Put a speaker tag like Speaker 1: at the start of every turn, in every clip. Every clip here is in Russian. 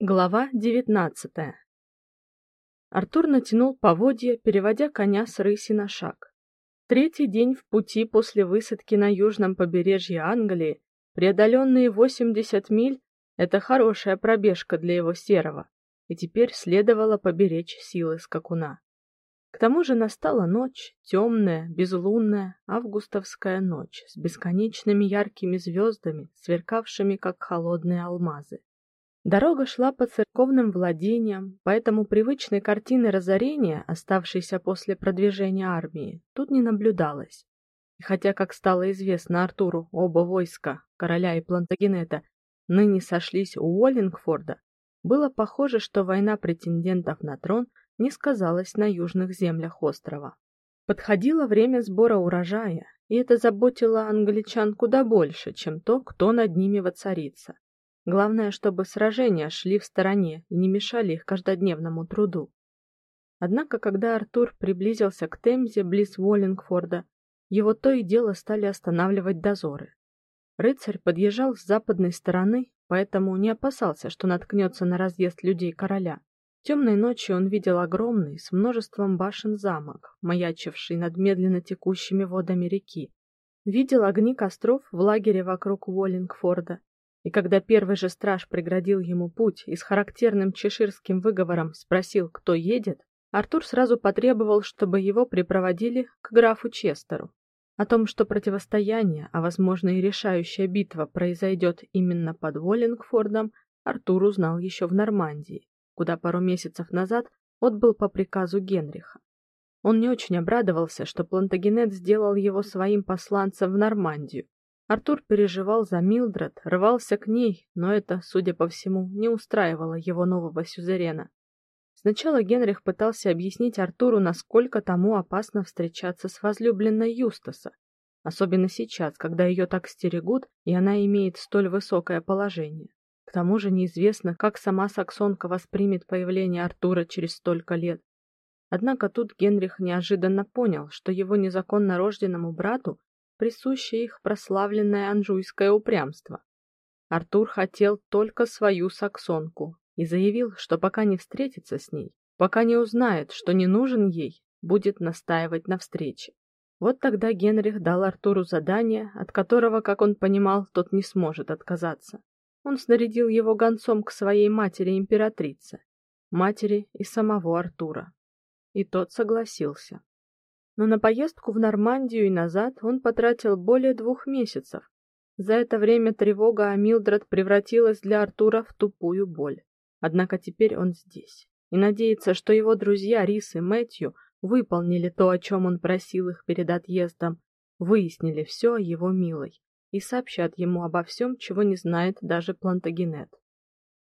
Speaker 1: Глава девятнадцатая. Артур натянул поводья, переводя коня с рыси на шаг. Третий день в пути после высадки на южном побережье Англии, преодоленные 80 миль это хорошая пробежка для его серого, и теперь следовало поберечь силы скакуна. К тому же настала ночь, темная, безлунная, августовская ночь с бесконечными яркими звездами, сверкавшими как холодные алмазы. Дорога шла по церковным владениям, поэтому привычной картины разорения, оставшейся после продвижения армии, тут не наблюдалось. И хотя, как стало известно Артуру, оба войска, короля и Плантагенета, ныне сошлись у Уоллингфорда, было похоже, что война претендентов на трон не сказалась на южных землях острова. Подходило время сбора урожая, и это заботило англичан куда больше, чем то, кто над ними воцарится. Главное, чтобы сражения шли в стороне и не мешали их каждодневному труду. Однако, когда Артур приблизился к Темзе близ Уоллингфорда, его то и дело стали останавливать дозоры. Рыцарь подъезжал с западной стороны, поэтому не опасался, что наткнется на разъезд людей короля. Темной ночью он видел огромный, с множеством башен замок, маячивший над медленно текущими водами реки. Видел огни костров в лагере вокруг Уоллингфорда и когда первый же страж преградил ему путь и с характерным чеширским выговором спросил, кто едет, Артур сразу потребовал, чтобы его припроводили к графу Честеру. О том, что противостояние, а возможно и решающая битва произойдет именно под Воллингфордом, Артур узнал еще в Нормандии, куда пару месяцев назад отбыл по приказу Генриха. Он не очень обрадовался, что Плантагенет сделал его своим посланцем в Нормандию, Артур переживал за Милдред, рвался к ней, но это, судя по всему, не устраивало его нового сюзерена. Сначала Генрих пытался объяснить Артуру, насколько тому опасно встречаться с возлюбленной Юстаса, особенно сейчас, когда ее так стерегут, и она имеет столь высокое положение. К тому же неизвестно, как сама саксонка воспримет появление Артура через столько лет. Однако тут Генрих неожиданно понял, что его незаконно рожденному брату присуще их прославленное анжуйское упрямство. Артур хотел только свою саксонку и заявил, что пока не встретится с ней, пока не узнает, что не нужен ей, будет настаивать на встрече. Вот тогда Генрих дал Артуру задание, от которого, как он понимал, тот не сможет отказаться. Он снарядил его гонцом к своей матери императрице, матери и самого Артура. И тот согласился но на поездку в Нормандию и назад он потратил более двух месяцев. За это время тревога о Милдред превратилась для Артура в тупую боль. Однако теперь он здесь и надеется, что его друзья Рис и Мэтью выполнили то, о чем он просил их перед отъездом, выяснили все о его милой и сообщат ему обо всем, чего не знает даже Плантагенет.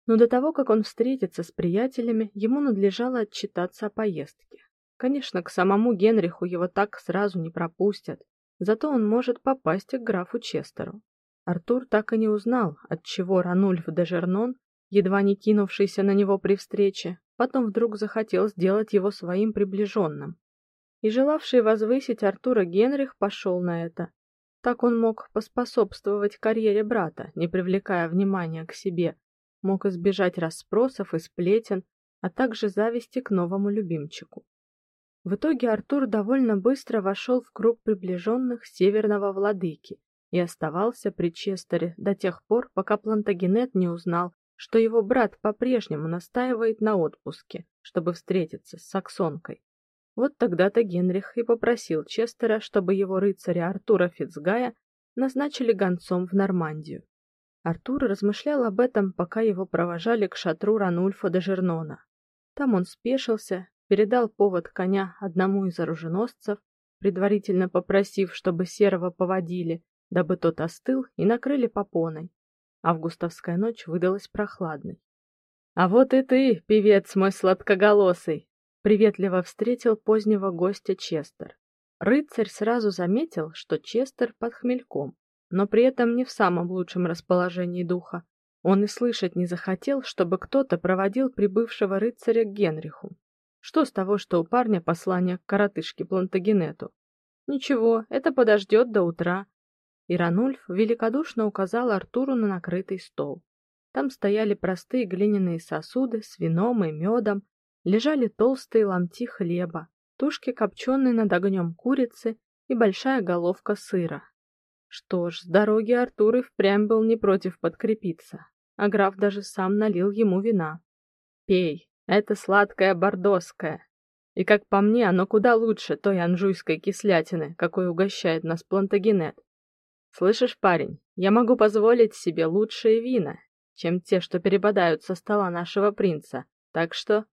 Speaker 1: Но до того, как он встретится с приятелями, ему надлежало отчитаться о поездке. Конечно, к самому Генриху его так сразу не пропустят, зато он может попасть к графу Честеру. Артур так и не узнал, от чего Ранульф де Жернон, едва не кинувшийся на него при встрече, потом вдруг захотел сделать его своим приближенным. И желавший возвысить Артура Генрих пошел на это. Так он мог поспособствовать карьере брата, не привлекая внимания к себе, мог избежать расспросов и сплетен, а также зависти к новому любимчику. В итоге Артур довольно быстро вошел в круг приближенных северного владыки и оставался при Честере до тех пор, пока Плантагенет не узнал, что его брат по-прежнему настаивает на отпуске, чтобы встретиться с саксонкой. Вот тогда-то Генрих и попросил Честера, чтобы его рыцаря Артура Фицгая назначили гонцом в Нормандию. Артур размышлял об этом, пока его провожали к шатру Ранульфа де Жернона. Там он спешился передал повод коня одному из оруженосцев, предварительно попросив, чтобы серого поводили, дабы тот остыл, и накрыли попоной. Августовская ночь выдалась прохладной. А вот и ты, певец мой сладкоголосый, приветливо встретил позднего гостя Честер. Рыцарь сразу заметил, что Честер под хмельком, но при этом не в самом лучшем расположении духа. Он и слышать не захотел, чтобы кто-то проводил прибывшего рыцаря к Генриху. Что с того, что у парня послание к коротышке Плантагенету? Ничего, это подождет до утра. И Ранульф великодушно указал Артуру на накрытый стол. Там стояли простые глиняные сосуды с вином и медом, лежали толстые ломти хлеба, тушки копченой над огнем курицы и большая головка сыра. Что ж, с дороги Артур и впрямь был не против подкрепиться, а граф даже сам налил ему вина. «Пей, это сладкое бордоское, и, как по мне, оно куда лучше той анжуйской кислятины, какой угощает нас Плантагенет. Слышишь, парень, я могу позволить себе лучшие вина, чем те, что перепадают со стола нашего принца, так что...»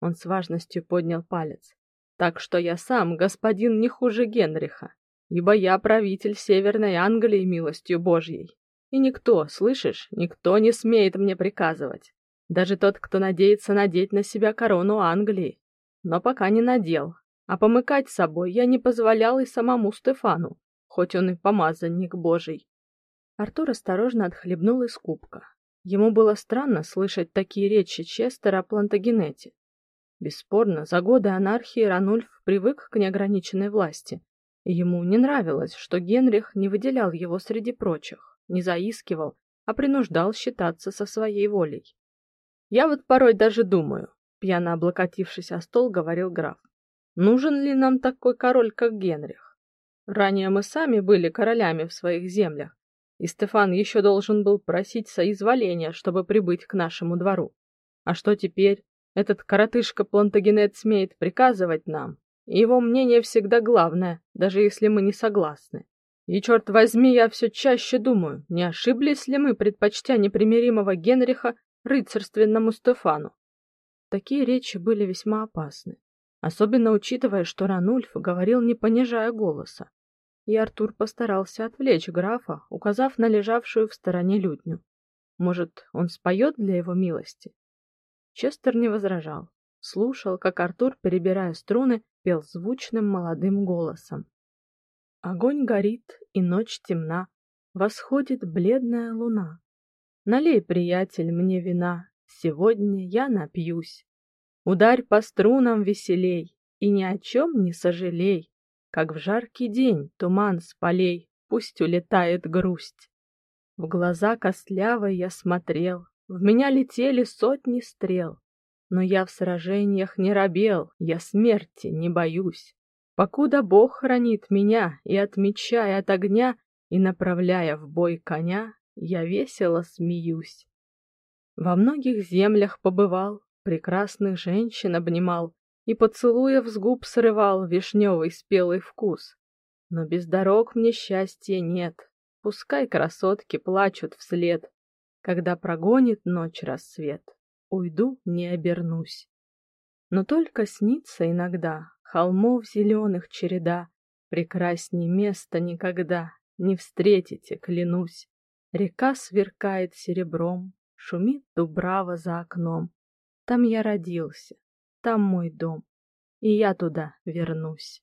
Speaker 1: Он с важностью поднял палец. «Так что я сам господин не хуже Генриха ибо я правитель Северной Англии милостью Божьей. И никто, слышишь, никто не смеет мне приказывать. Даже тот, кто надеется надеть на себя корону Англии. Но пока не надел. А помыкать собой я не позволял и самому Стефану, хоть он и помазанник Божий. Артур осторожно отхлебнул из кубка. Ему было странно слышать такие речи Честера о Плантагенете. Бесспорно, за годы анархии Ранульф привык к неограниченной власти, Ему не нравилось, что Генрих не выделял его среди прочих, не заискивал, а принуждал считаться со своей волей. Я вот порой даже думаю, пьяно облокотившись о стол, говорил граф. Нужен ли нам такой король, как Генрих? Ранее мы сами были королями в своих землях, и Стефан еще должен был просить соизволения, чтобы прибыть к нашему двору. А что теперь? Этот коротышка Плантагенет смеет приказывать нам, его мнение всегда главное, даже если мы не согласны. И черт возьми, я все чаще думаю, не ошиблись ли мы, предпочтя непримиримого Генриха рыцарственному Стефану. Такие речи были весьма опасны, особенно учитывая, что Ранульф говорил не понижая голоса. И Артур постарался отвлечь графа, указав на лежавшую в стороне лютню. Может, он споет для его милости? Честер не возражал слушал, как Артур, перебирая струны, пел звучным молодым голосом. Огонь горит, и ночь темна, восходит бледная луна. Налей, приятель, мне вина, сегодня я напьюсь. Ударь по струнам веселей и ни о чем не сожалей, как в жаркий день туман с полей пусть улетает грусть. В глаза костлявой я смотрел, в меня летели сотни стрел, но я в сражениях не робел, я смерти не боюсь. Покуда Бог хранит меня, и от меча и от огня, и направляя в бой коня, я весело смеюсь. Во многих землях побывал, прекрасных женщин обнимал, и поцелуев с губ срывал вишневый спелый вкус. Но без дорог мне счастья нет, пускай красотки плачут вслед, когда прогонит ночь рассвет уйду, не обернусь. Но только снится иногда холмов зеленых череда, прекрасней места никогда не встретите, клянусь. Река сверкает серебром, шумит дубрава за окном. Там я родился, там мой дом, и я туда вернусь.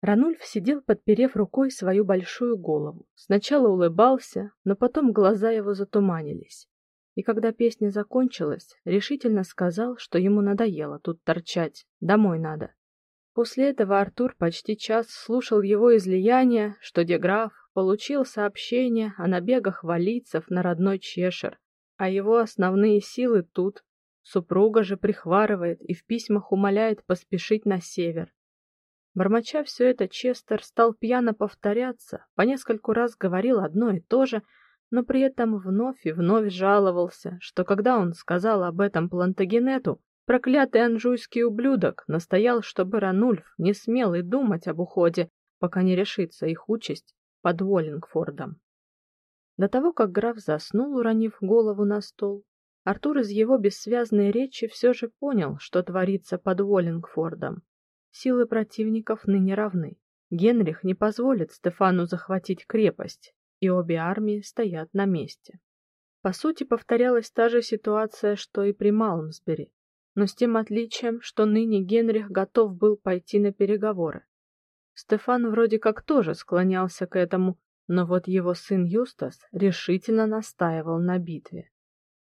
Speaker 1: Ранульф сидел, подперев рукой свою большую голову. Сначала улыбался, но потом глаза его затуманились и когда песня закончилась, решительно сказал, что ему надоело тут торчать, домой надо. После этого Артур почти час слушал его излияние, что Деграф получил сообщение о набегах валийцев на родной Чешир, а его основные силы тут. Супруга же прихварывает и в письмах умоляет поспешить на север. Бормоча все это, Честер стал пьяно повторяться, по нескольку раз говорил одно и то же, но при этом вновь и вновь жаловался, что когда он сказал об этом Плантагенету, проклятый анжуйский ублюдок настоял, чтобы Ранульф не смел и думать об уходе, пока не решится их участь под Уоллингфордом. До того, как граф заснул, уронив голову на стол, Артур из его бессвязной речи все же понял, что творится под Уоллингфордом. Силы противников ныне равны. Генрих не позволит Стефану захватить крепость, и обе армии стоят на месте. По сути, повторялась та же ситуация, что и при Малмсбери, но с тем отличием, что ныне Генрих готов был пойти на переговоры. Стефан вроде как тоже склонялся к этому, но вот его сын Юстас решительно настаивал на битве.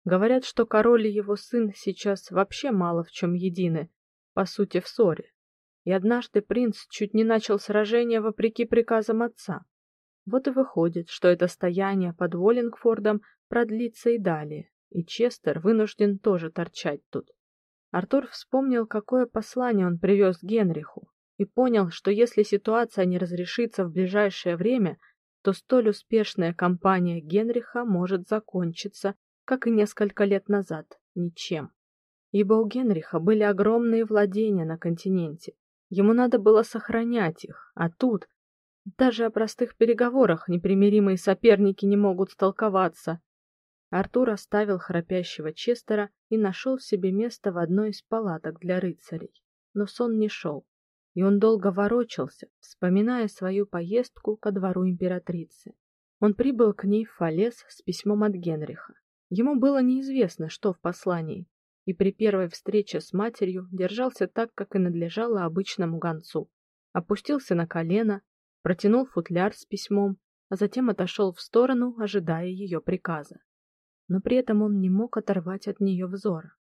Speaker 1: Говорят, что король и его сын сейчас вообще мало в чем едины, по сути в ссоре. И однажды принц чуть не начал сражение вопреки приказам отца. Вот и выходит, что это стояние под Воллингфордом продлится и далее, и Честер вынужден тоже торчать тут. Артур вспомнил, какое послание он привез Генриху, и понял, что если ситуация не разрешится в ближайшее время, то столь успешная кампания Генриха может закончиться, как и несколько лет назад, ничем. Ибо у Генриха были огромные владения на континенте. Ему надо было сохранять их, а тут даже о простых переговорах непримиримые соперники не могут столковаться. Артур оставил храпящего Честера и нашел себе место в одной из палаток для рыцарей. Но сон не шел, и он долго ворочался, вспоминая свою поездку ко двору императрицы. Он прибыл к ней в Фалес с письмом от Генриха. Ему было неизвестно, что в послании, и при первой встрече с матерью держался так, как и надлежало обычному гонцу. Опустился на колено, протянул футляр с письмом, а затем отошел в сторону, ожидая ее приказа но при этом он не мог оторвать от нее взора.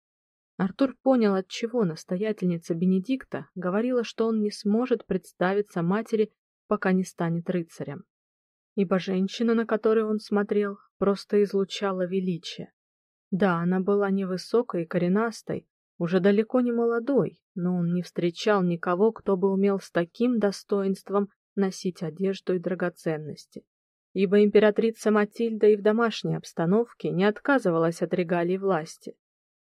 Speaker 1: Артур понял, от чего настоятельница Бенедикта говорила, что он не сможет представиться матери, пока не станет рыцарем. Ибо женщина, на которую он смотрел, просто излучала величие. Да, она была невысокой и коренастой, уже далеко не молодой, но он не встречал никого, кто бы умел с таким достоинством носить одежду и драгоценности ибо императрица Матильда и в домашней обстановке не отказывалась от регалий власти.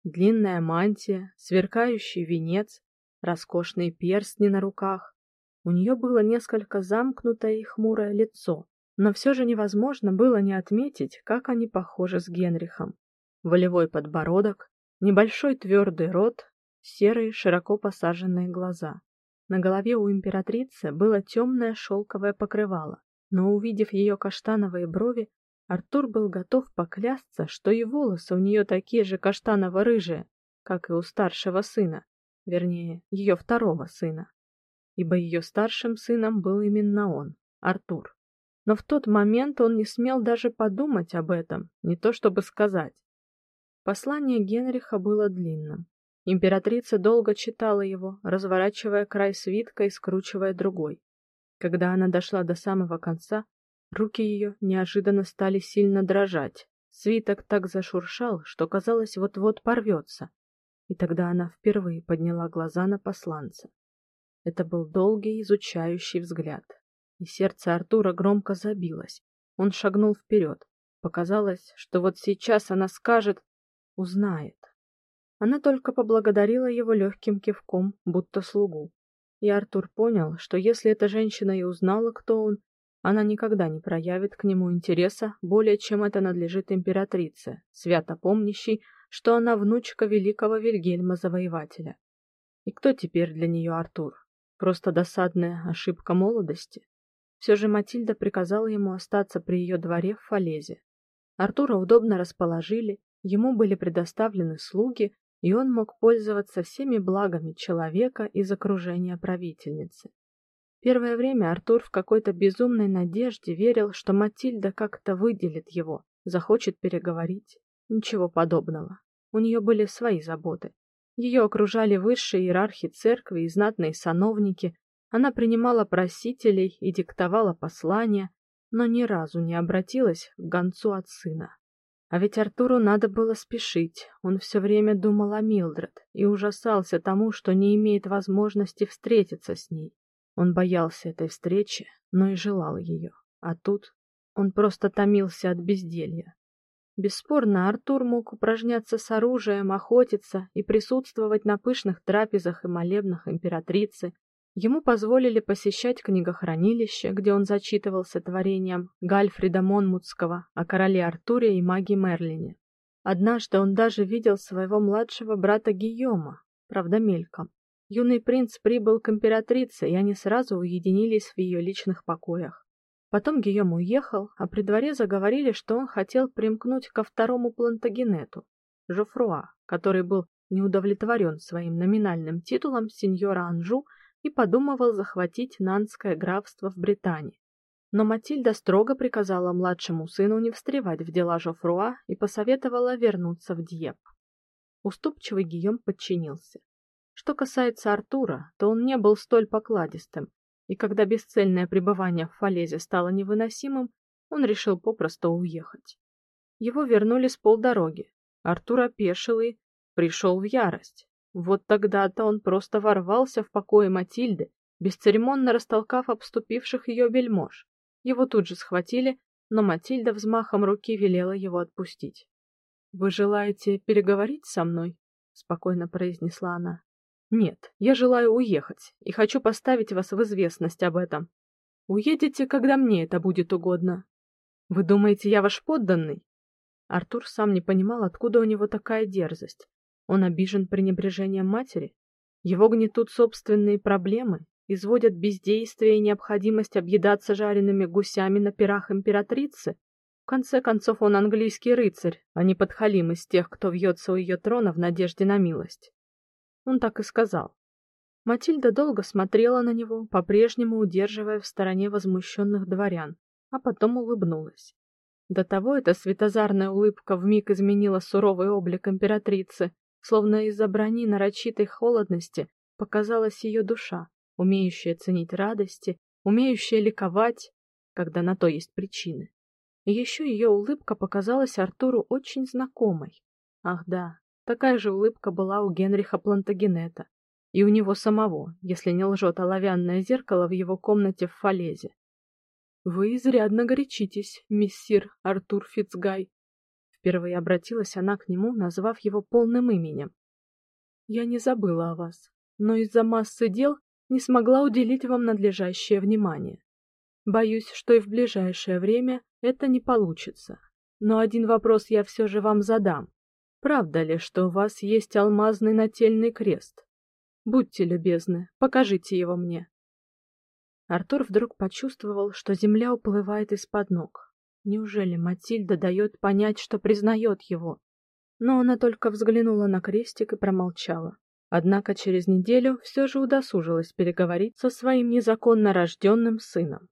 Speaker 1: Длинная мантия, сверкающий венец, роскошные перстни на руках. У нее было несколько замкнутое и хмурое лицо, но все же невозможно было не отметить, как они похожи с Генрихом. Волевой подбородок, небольшой твердый рот, серые широко посаженные глаза. На голове у императрицы было темное шелковое покрывало, но увидев ее каштановые брови, Артур был готов поклясться, что и волосы у нее такие же каштаново-рыжие, как и у старшего сына, вернее, ее второго сына, ибо ее старшим сыном был именно он, Артур. Но в тот момент он не смел даже подумать об этом, не то чтобы сказать. Послание Генриха было длинным. Императрица долго читала его, разворачивая край свитка и скручивая другой. Когда она дошла до самого конца, руки ее неожиданно стали сильно дрожать. Свиток так зашуршал, что казалось, вот-вот порвется. И тогда она впервые подняла глаза на посланца. Это был долгий изучающий взгляд, и сердце Артура громко забилось. Он шагнул вперед. Показалось, что вот сейчас она скажет, узнает. Она только поблагодарила его легким кивком, будто слугу. И Артур понял, что если эта женщина и узнала, кто он, она никогда не проявит к нему интереса более, чем это надлежит императрице, свято помнящей, что она внучка великого Вильгельма Завоевателя. И кто теперь для нее Артур? Просто досадная ошибка молодости? Все же Матильда приказала ему остаться при ее дворе в Фалезе. Артура удобно расположили, ему были предоставлены слуги, и он мог пользоваться всеми благами человека из окружения правительницы. Первое время Артур в какой-то безумной надежде верил, что Матильда как-то выделит его, захочет переговорить. Ничего подобного. У нее были свои заботы. Ее окружали высшие иерархи церкви и знатные сановники. Она принимала просителей и диктовала послания, но ни разу не обратилась к гонцу от сына. А ведь Артуру надо было спешить. Он все время думал о Милдред и ужасался тому, что не имеет возможности встретиться с ней. Он боялся этой встречи, но и желал ее. А тут он просто томился от безделья. Бесспорно, Артур мог упражняться с оружием, охотиться и присутствовать на пышных трапезах и молебнах императрицы, Ему позволили посещать книгохранилище, где он зачитывался творением Гальфрида Монмутского о короле Артуре и маге Мерлине. Однажды он даже видел своего младшего брата Гийома, правда мельком. Юный принц прибыл к императрице, и они сразу уединились в ее личных покоях. Потом Гийом уехал, а при дворе заговорили, что он хотел примкнуть ко второму Плантагенету, Жофруа, который был неудовлетворен своим номинальным титулом сеньора Анжу и подумывал захватить Нанское графство в Британии. Но Матильда строго приказала младшему сыну не встревать в дела Жофруа и посоветовала вернуться в Дьеп. Уступчивый Гийом подчинился. Что касается Артура, то он не был столь покладистым, и когда бесцельное пребывание в Фалезе стало невыносимым, он решил попросту уехать. Его вернули с полдороги. Артур опешил и пришел в ярость. Вот тогда-то он просто ворвался в покои Матильды, бесцеремонно растолкав обступивших ее вельмож. Его тут же схватили, но Матильда взмахом руки велела его отпустить. Вы желаете переговорить со мной? спокойно произнесла она. Нет, я желаю уехать и хочу поставить вас в известность об этом. Уедете, когда мне это будет угодно. Вы думаете, я ваш подданный? Артур сам не понимал, откуда у него такая дерзость. Он обижен пренебрежением матери, его гнетут собственные проблемы, изводят бездействие и необходимость объедаться жареными гусями на пирах императрицы. В конце концов, он английский рыцарь, а не подхалим из тех, кто вьется у ее трона в надежде на милость. Он так и сказал. Матильда долго смотрела на него, по-прежнему удерживая в стороне возмущенных дворян, а потом улыбнулась. До того эта светозарная улыбка вмиг изменила суровый облик императрицы, словно из-за брони нарочитой холодности показалась ее душа, умеющая ценить радости, умеющая ликовать, когда на то есть причины. Еще ее улыбка показалась Артуру очень знакомой. Ах да, такая же улыбка была у Генриха Плантагенета и у него самого, если не лжет оловянное зеркало в его комнате в Фалезе. Вы изрядно горячитесь, миссир Артур Фицгай. Впервые обратилась она к нему, назвав его полным именем. Я не забыла о вас, но из-за массы дел не смогла уделить вам надлежащее внимание. Боюсь, что и в ближайшее время это не получится. Но один вопрос я все же вам задам. Правда ли, что у вас есть алмазный нательный крест? Будьте любезны, покажите его мне. Артур вдруг почувствовал, что земля уплывает из-под ног. Неужели Матильда дает понять, что признает его? Но она только взглянула на крестик и промолчала. Однако через неделю все же удосужилась переговорить со своим незаконно рожденным сыном.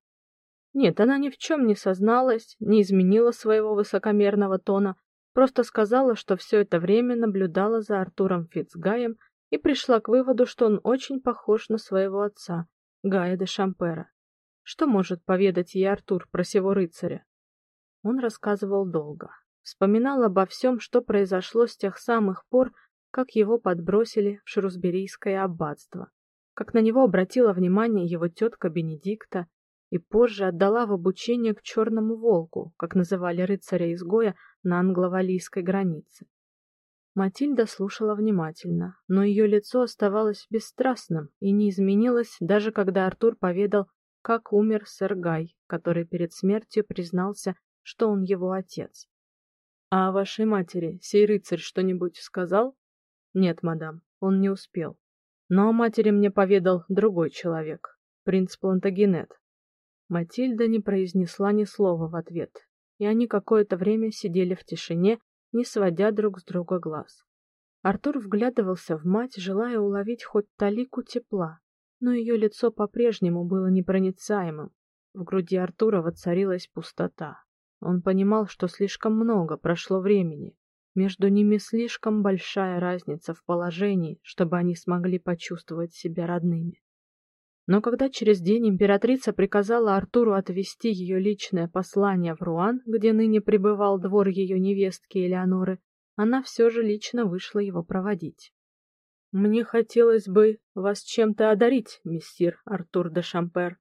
Speaker 1: Нет, она ни в чем не созналась, не изменила своего высокомерного тона, просто сказала, что все это время наблюдала за Артуром Фицгаем и пришла к выводу, что он очень похож на своего отца, Гая де Шампера. Что может поведать ей Артур про сего рыцаря? Он рассказывал долго, вспоминал обо всем, что произошло с тех самых пор, как его подбросили в Шрусберийское аббатство, как на него обратила внимание его тетка Бенедикта и позже отдала в обучение к черному волку, как называли рыцаря-изгоя на англо-валийской границе. Матильда слушала внимательно, но ее лицо оставалось бесстрастным и не изменилось, даже когда Артур поведал, как умер сэр Гай, который перед смертью признался, что он его отец. А о вашей матери сей рыцарь что-нибудь сказал? Нет, мадам, он не успел. Но о матери мне поведал другой человек, принц Плантагенет. Матильда не произнесла ни слова в ответ, и они какое-то время сидели в тишине, не сводя друг с друга глаз. Артур вглядывался в мать, желая уловить хоть талику тепла, но ее лицо по-прежнему было непроницаемым. В груди Артура воцарилась пустота. Он понимал, что слишком много прошло времени. Между ними слишком большая разница в положении, чтобы они смогли почувствовать себя родными. Но когда через день императрица приказала Артуру отвезти ее личное послание в Руан, где ныне пребывал двор ее невестки Элеоноры, она все же лично вышла его проводить. Мне хотелось бы вас чем-то одарить, месье Артур де Шампер,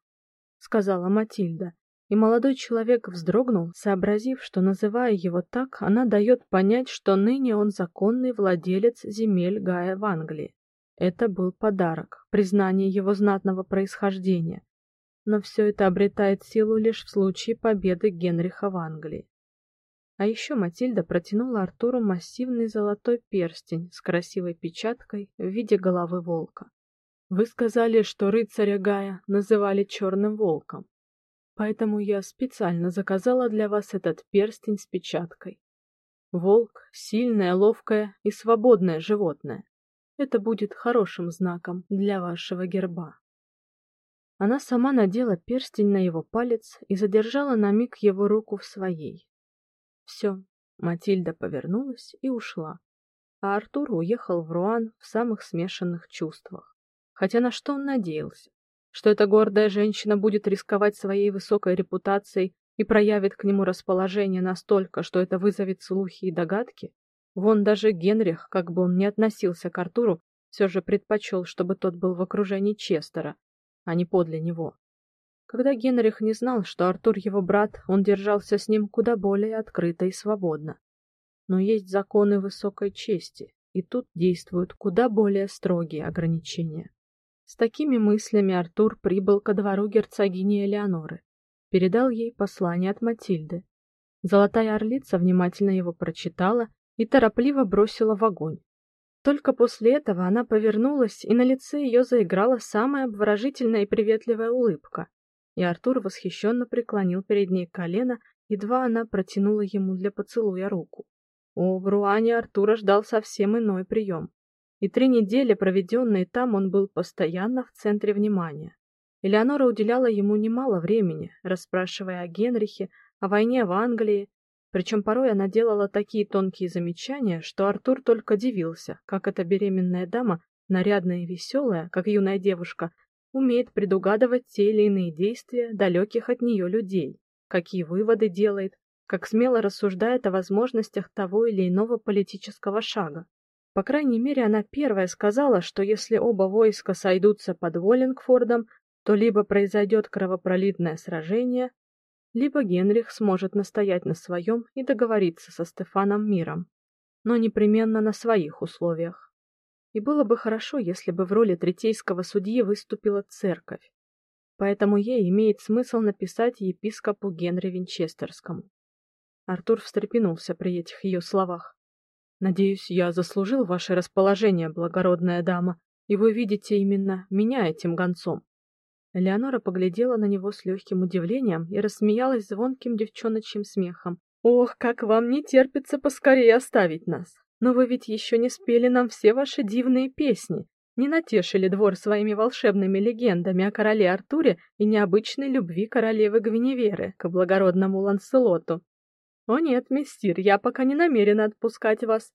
Speaker 1: сказала Матильда, и молодой человек вздрогнул, сообразив, что называя его так, она дает понять, что ныне он законный владелец земель Гая в Англии. Это был подарок, признание его знатного происхождения. Но все это обретает силу лишь в случае победы Генриха в Англии. А еще Матильда протянула Артуру массивный золотой перстень с красивой печаткой в виде головы волка. Вы сказали, что рыцаря Гая называли черным волком. Поэтому я специально заказала для вас этот перстень с печаткой. Волк сильное, ловкое и свободное животное. Это будет хорошим знаком для вашего герба. Она сама надела перстень на его палец и задержала на миг его руку в своей. Все, Матильда повернулась и ушла. А Артур уехал в Руан в самых смешанных чувствах. Хотя на что он надеялся? Что эта гордая женщина будет рисковать своей высокой репутацией и проявит к нему расположение настолько, что это вызовет слухи и догадки, вон даже Генрих, как бы он ни относился к Артуру, все же предпочел, чтобы тот был в окружении Честера, а не подле него. Когда Генрих не знал, что Артур его брат, он держался с ним куда более открыто и свободно. Но есть законы высокой чести, и тут действуют куда более строгие ограничения. С такими мыслями Артур прибыл ко двору герцогини Элеоноры, передал ей послание от Матильды. Золотая орлица внимательно его прочитала и торопливо бросила в огонь. Только после этого она повернулась, и на лице ее заиграла самая обворожительная и приветливая улыбка. И Артур восхищенно преклонил перед ней колено, едва она протянула ему для поцелуя руку. О, в Руане Артура ждал совсем иной прием. И три недели, проведенные там, он был постоянно в центре внимания. Элеонора уделяла ему немало времени, расспрашивая о Генрихе, о войне в Англии, причем порой она делала такие тонкие замечания, что Артур только дивился, как эта беременная дама, нарядная и веселая, как юная девушка, умеет предугадывать те или иные действия далеких от нее людей, какие выводы делает, как смело рассуждает о возможностях того или иного политического шага. По крайней мере, она первая сказала, что если оба войска сойдутся под Воллингфордом, то либо произойдет кровопролитное сражение, либо Генрих сможет настоять на своем и договориться со Стефаном миром, но непременно на своих условиях. И было бы хорошо, если бы в роли третейского судьи выступила церковь. Поэтому ей имеет смысл написать епископу Генри Винчестерскому. Артур встрепенулся при этих ее словах. Надеюсь, я заслужил ваше расположение, благородная дама, и вы видите именно меня этим гонцом. Элеонора поглядела на него с легким удивлением и рассмеялась звонким девчоночьим смехом. Ох, как вам не терпится поскорее оставить нас. Но вы ведь еще не спели нам все ваши дивные песни, не натешили двор своими волшебными легендами о короле Артуре и необычной любви королевы Гвиневеры к благородному Ланселоту. О нет, мистер, я пока не намерена отпускать вас.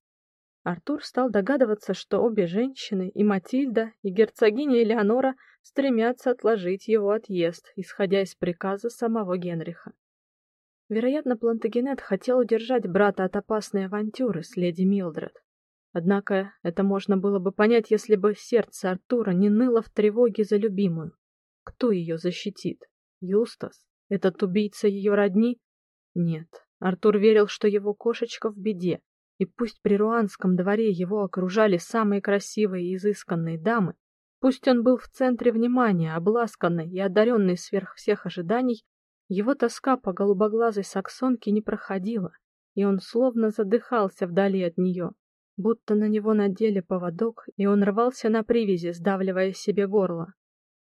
Speaker 1: Артур стал догадываться, что обе женщины, и Матильда, и герцогиня Элеонора, стремятся отложить его отъезд, исходя из приказа самого Генриха. Вероятно, Плантагенет хотел удержать брата от опасной авантюры с леди Милдред. Однако это можно было бы понять, если бы сердце Артура не ныло в тревоге за любимую. Кто ее защитит? Юстас? Этот убийца ее родни? Нет, Артур верил, что его кошечка в беде, и пусть при руанском дворе его окружали самые красивые и изысканные дамы, пусть он был в центре внимания, обласканный и одаренный сверх всех ожиданий, его тоска по голубоглазой саксонке не проходила, и он словно задыхался вдали от нее, будто на него надели поводок, и он рвался на привязи, сдавливая себе горло.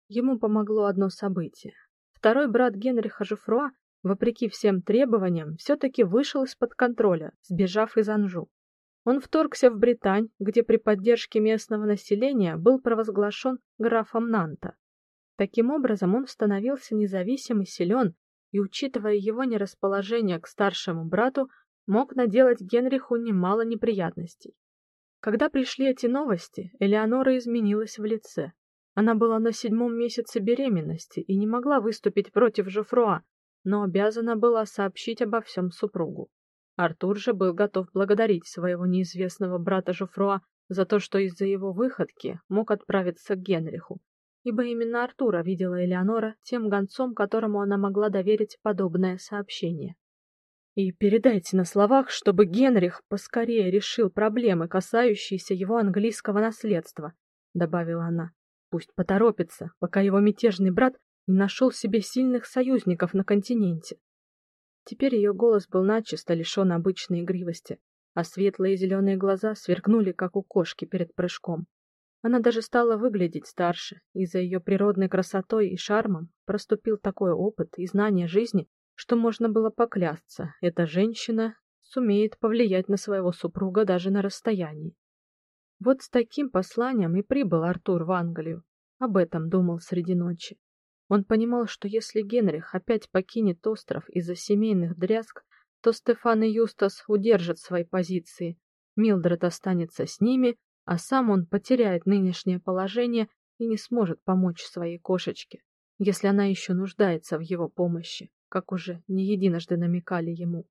Speaker 1: Ему помогло одно событие. Второй брат Генриха Жуфруа вопреки всем требованиям, все-таки вышел из-под контроля, сбежав из Анжу. Он вторгся в Британь, где при поддержке местного населения был провозглашен графом Нанта. Таким образом, он становился независим и силен, и, учитывая его нерасположение к старшему брату, мог наделать Генриху немало неприятностей. Когда пришли эти новости, Элеонора изменилась в лице. Она была на седьмом месяце беременности и не могла выступить против Жофруа, но обязана была сообщить обо всем супругу. Артур же был готов благодарить своего неизвестного брата Жофруа за то, что из-за его выходки мог отправиться к Генриху, ибо именно Артура видела Элеонора тем гонцом, которому она могла доверить подобное сообщение. И передайте на словах, чтобы Генрих поскорее решил проблемы, касающиеся его английского наследства, добавила она. Пусть поторопится, пока его мятежный брат и нашел себе сильных союзников на континенте. Теперь ее голос был начисто лишен обычной игривости, а светлые зеленые глаза сверкнули, как у кошки перед прыжком. Она даже стала выглядеть старше, и за ее природной красотой и шармом проступил такой опыт и знание жизни, что можно было поклясться, эта женщина сумеет повлиять на своего супруга даже на расстоянии. Вот с таким посланием и прибыл Артур в Англию. Об этом думал среди ночи. Он понимал, что если Генрих опять покинет остров из-за семейных дрязг, то Стефан и Юстас удержат свои позиции. Милдред останется с ними, а сам он потеряет нынешнее положение и не сможет помочь своей кошечке, если она еще нуждается в его помощи. как уже не единожды намекали ему.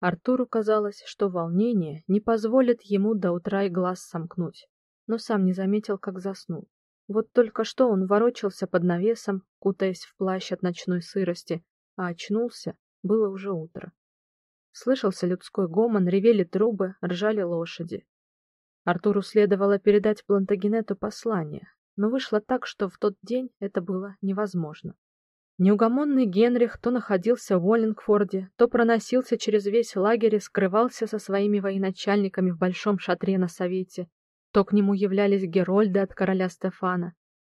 Speaker 1: Артуру казалось, что волнение не позволит ему до утра и глаз сомкнуть, но сам не заметил, как заснул. Вот только что он ворочался под навесом, кутаясь в плащ от ночной сырости, а очнулся, было уже утро. Слышался людской гомон, ревели трубы, ржали лошади. Артуру следовало передать Плантагенету послание, но вышло так, что в тот день это было невозможно. Неугомонный Генрих то находился в Уоллингфорде, то проносился через весь лагерь и скрывался со своими военачальниками в большом шатре на совете, то к нему являлись герольды от короля Стефана.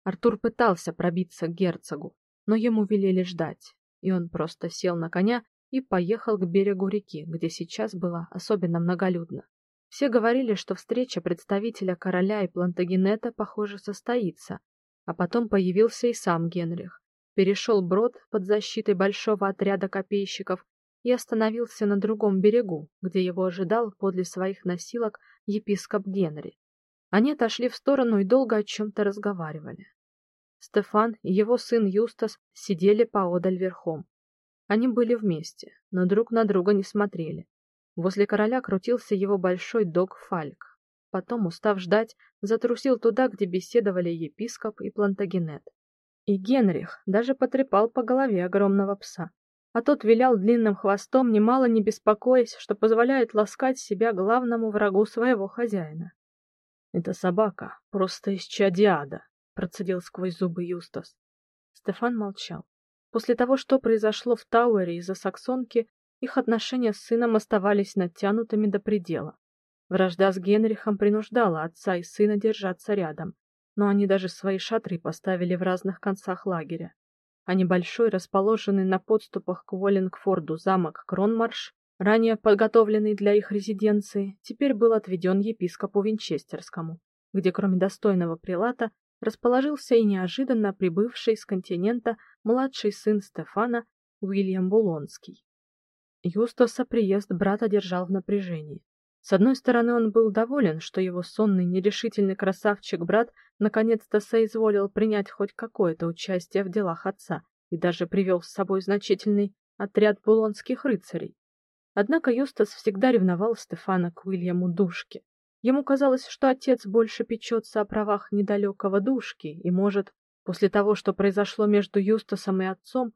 Speaker 1: Артур пытался пробиться к герцогу, но ему велели ждать, и он просто сел на коня и поехал к берегу реки, где сейчас было особенно многолюдно. Все говорили, что встреча представителя короля и Плантагенета, похоже, состоится, а потом появился и сам Генрих, перешел брод под защитой большого отряда копейщиков и остановился на другом берегу, где его ожидал подле своих носилок епископ Генри. Они отошли в сторону и долго о чем-то разговаривали. Стефан и его сын Юстас сидели поодаль верхом. Они были вместе, но друг на друга не смотрели. Возле короля крутился его большой дог Фальк. Потом, устав ждать, затрусил туда, где беседовали епископ и Плантагенет. И Генрих даже потрепал по голове огромного пса. А тот вилял длинным хвостом, немало не беспокоясь, что позволяет ласкать себя главному врагу своего хозяина. Это собака, просто из чадиада, процедил сквозь зубы Юстас. Стефан молчал. После того, что произошло в Тауэре из-за саксонки, их отношения с сыном оставались натянутыми до предела. Вражда с Генрихом принуждала отца и сына держаться рядом, но они даже свои шатры поставили в разных концах лагеря. А небольшой, расположенный на подступах к Уоллингфорду замок Кронмарш ранее подготовленный для их резиденции, теперь был отведен епископу Винчестерскому, где кроме достойного прилата расположился и неожиданно прибывший с континента младший сын Стефана Уильям Булонский. Юстаса приезд брата держал в напряжении. С одной стороны, он был доволен, что его сонный, нерешительный красавчик-брат наконец-то соизволил принять хоть какое-то участие в делах отца и даже привел с собой значительный отряд булонских рыцарей. Однако Юстас всегда ревновал Стефана к Уильяму Душке. Ему казалось, что отец больше печется о правах недалекого Душки, и, может, после того, что произошло между Юстасом и отцом,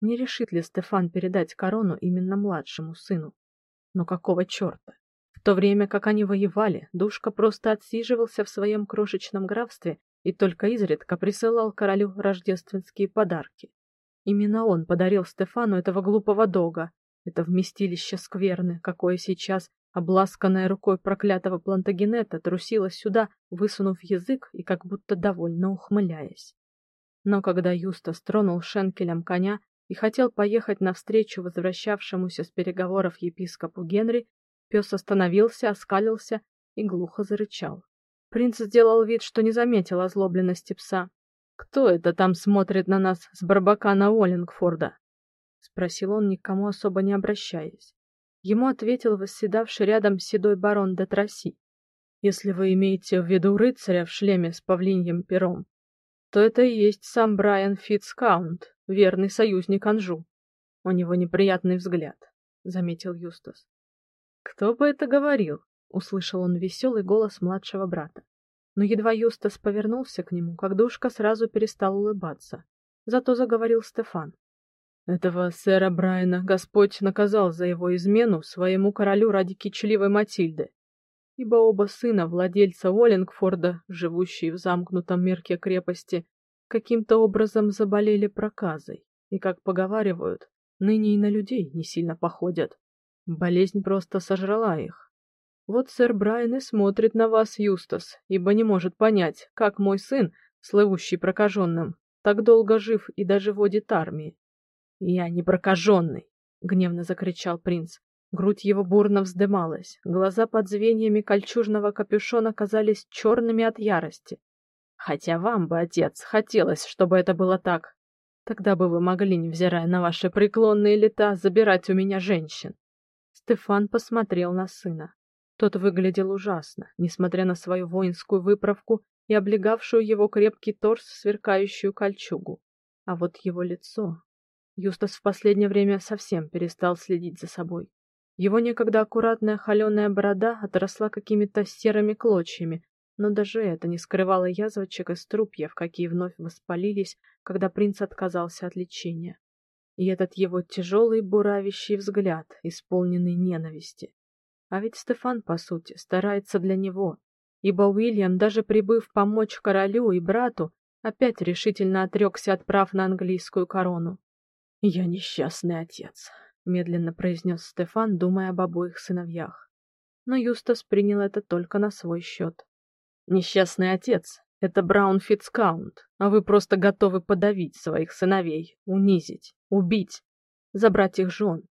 Speaker 1: не решит ли Стефан передать корону именно младшему сыну. Но какого черта? В то время, как они воевали, Душка просто отсиживался в своем крошечном графстве и только изредка присылал королю рождественские подарки. Именно он подарил Стефану этого глупого дога, это вместилище скверны, какое сейчас, обласканное рукой проклятого Плантагенета, трусило сюда, высунув язык и как будто довольно ухмыляясь. Но когда Юста тронул шенкелем коня и хотел поехать навстречу возвращавшемуся с переговоров епископу Генри, пес остановился, оскалился и глухо зарычал. Принц сделал вид, что не заметил озлобленности пса. Кто это там смотрит на нас с барбакана Уоллингфорда? Спросил он, никому особо не обращаясь. Ему ответил восседавший рядом седой барон де Траси. Если вы имеете в виду рыцаря в шлеме с павлиньим пером, то это и есть сам Брайан Фитцкаунт, верный союзник Анжу. У него неприятный взгляд, заметил Юстас. Кто бы это говорил? услышал он веселый голос младшего брата. Но едва Юстас повернулся к нему, как душка сразу перестал улыбаться. Зато заговорил Стефан. Этого сэра Брайана Господь наказал за его измену своему королю ради кичливой Матильды, ибо оба сына владельца Уоллингфорда, живущие в замкнутом мирке крепости, каким-то образом заболели проказой, и, как поговаривают, ныне и на людей не сильно походят. Болезнь просто сожрала их. Вот сэр Брайан и смотрит на вас, Юстас, ибо не может понять, как мой сын, слывущий прокаженным, так долго жив и даже водит армии. Я не прокаженный, гневно закричал принц. Грудь его бурно вздымалась, глаза под звеньями кольчужного капюшона казались черными от ярости. Хотя вам бы, отец, хотелось, чтобы это было так. Тогда бы вы могли, невзирая на ваши преклонные лета, забирать у меня женщин. Стефан посмотрел на сына. Тот выглядел ужасно, несмотря на свою воинскую выправку и облегавшую его крепкий торс сверкающую кольчугу. А вот его лицо, Юстас в последнее время совсем перестал следить за собой. Его некогда аккуратная холеная борода отросла какими-то серыми клочьями, но даже это не скрывало язвочек и струпьев, какие вновь воспалились, когда принц отказался от лечения. И этот его тяжелый буравящий взгляд, исполненный ненависти. А ведь Стефан, по сути, старается для него, ибо Уильям, даже прибыв помочь королю и брату, опять решительно отрекся от прав на английскую корону. «Я несчастный отец», — медленно произнес Стефан, думая об обоих сыновьях. Но Юстас принял это только на свой счет. «Несчастный отец — это Браун Фитцкаунт, а вы просто готовы подавить своих сыновей, унизить, убить, забрать их жен.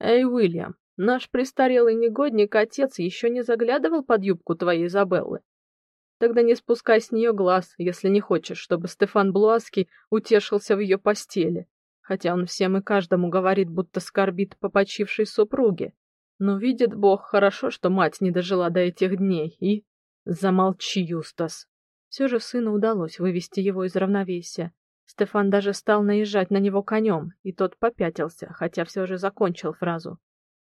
Speaker 1: Эй, Уильям, наш престарелый негодник отец еще не заглядывал под юбку твоей Изабеллы. Тогда не спускай с нее глаз, если не хочешь, чтобы Стефан Блуаский утешился в ее постели, хотя он всем и каждому говорит, будто скорбит по почившей супруге. Но видит Бог хорошо, что мать не дожила до этих дней, и... Замолчи, Юстас. Все же сыну удалось вывести его из равновесия. Стефан даже стал наезжать на него конем, и тот попятился, хотя все же закончил фразу.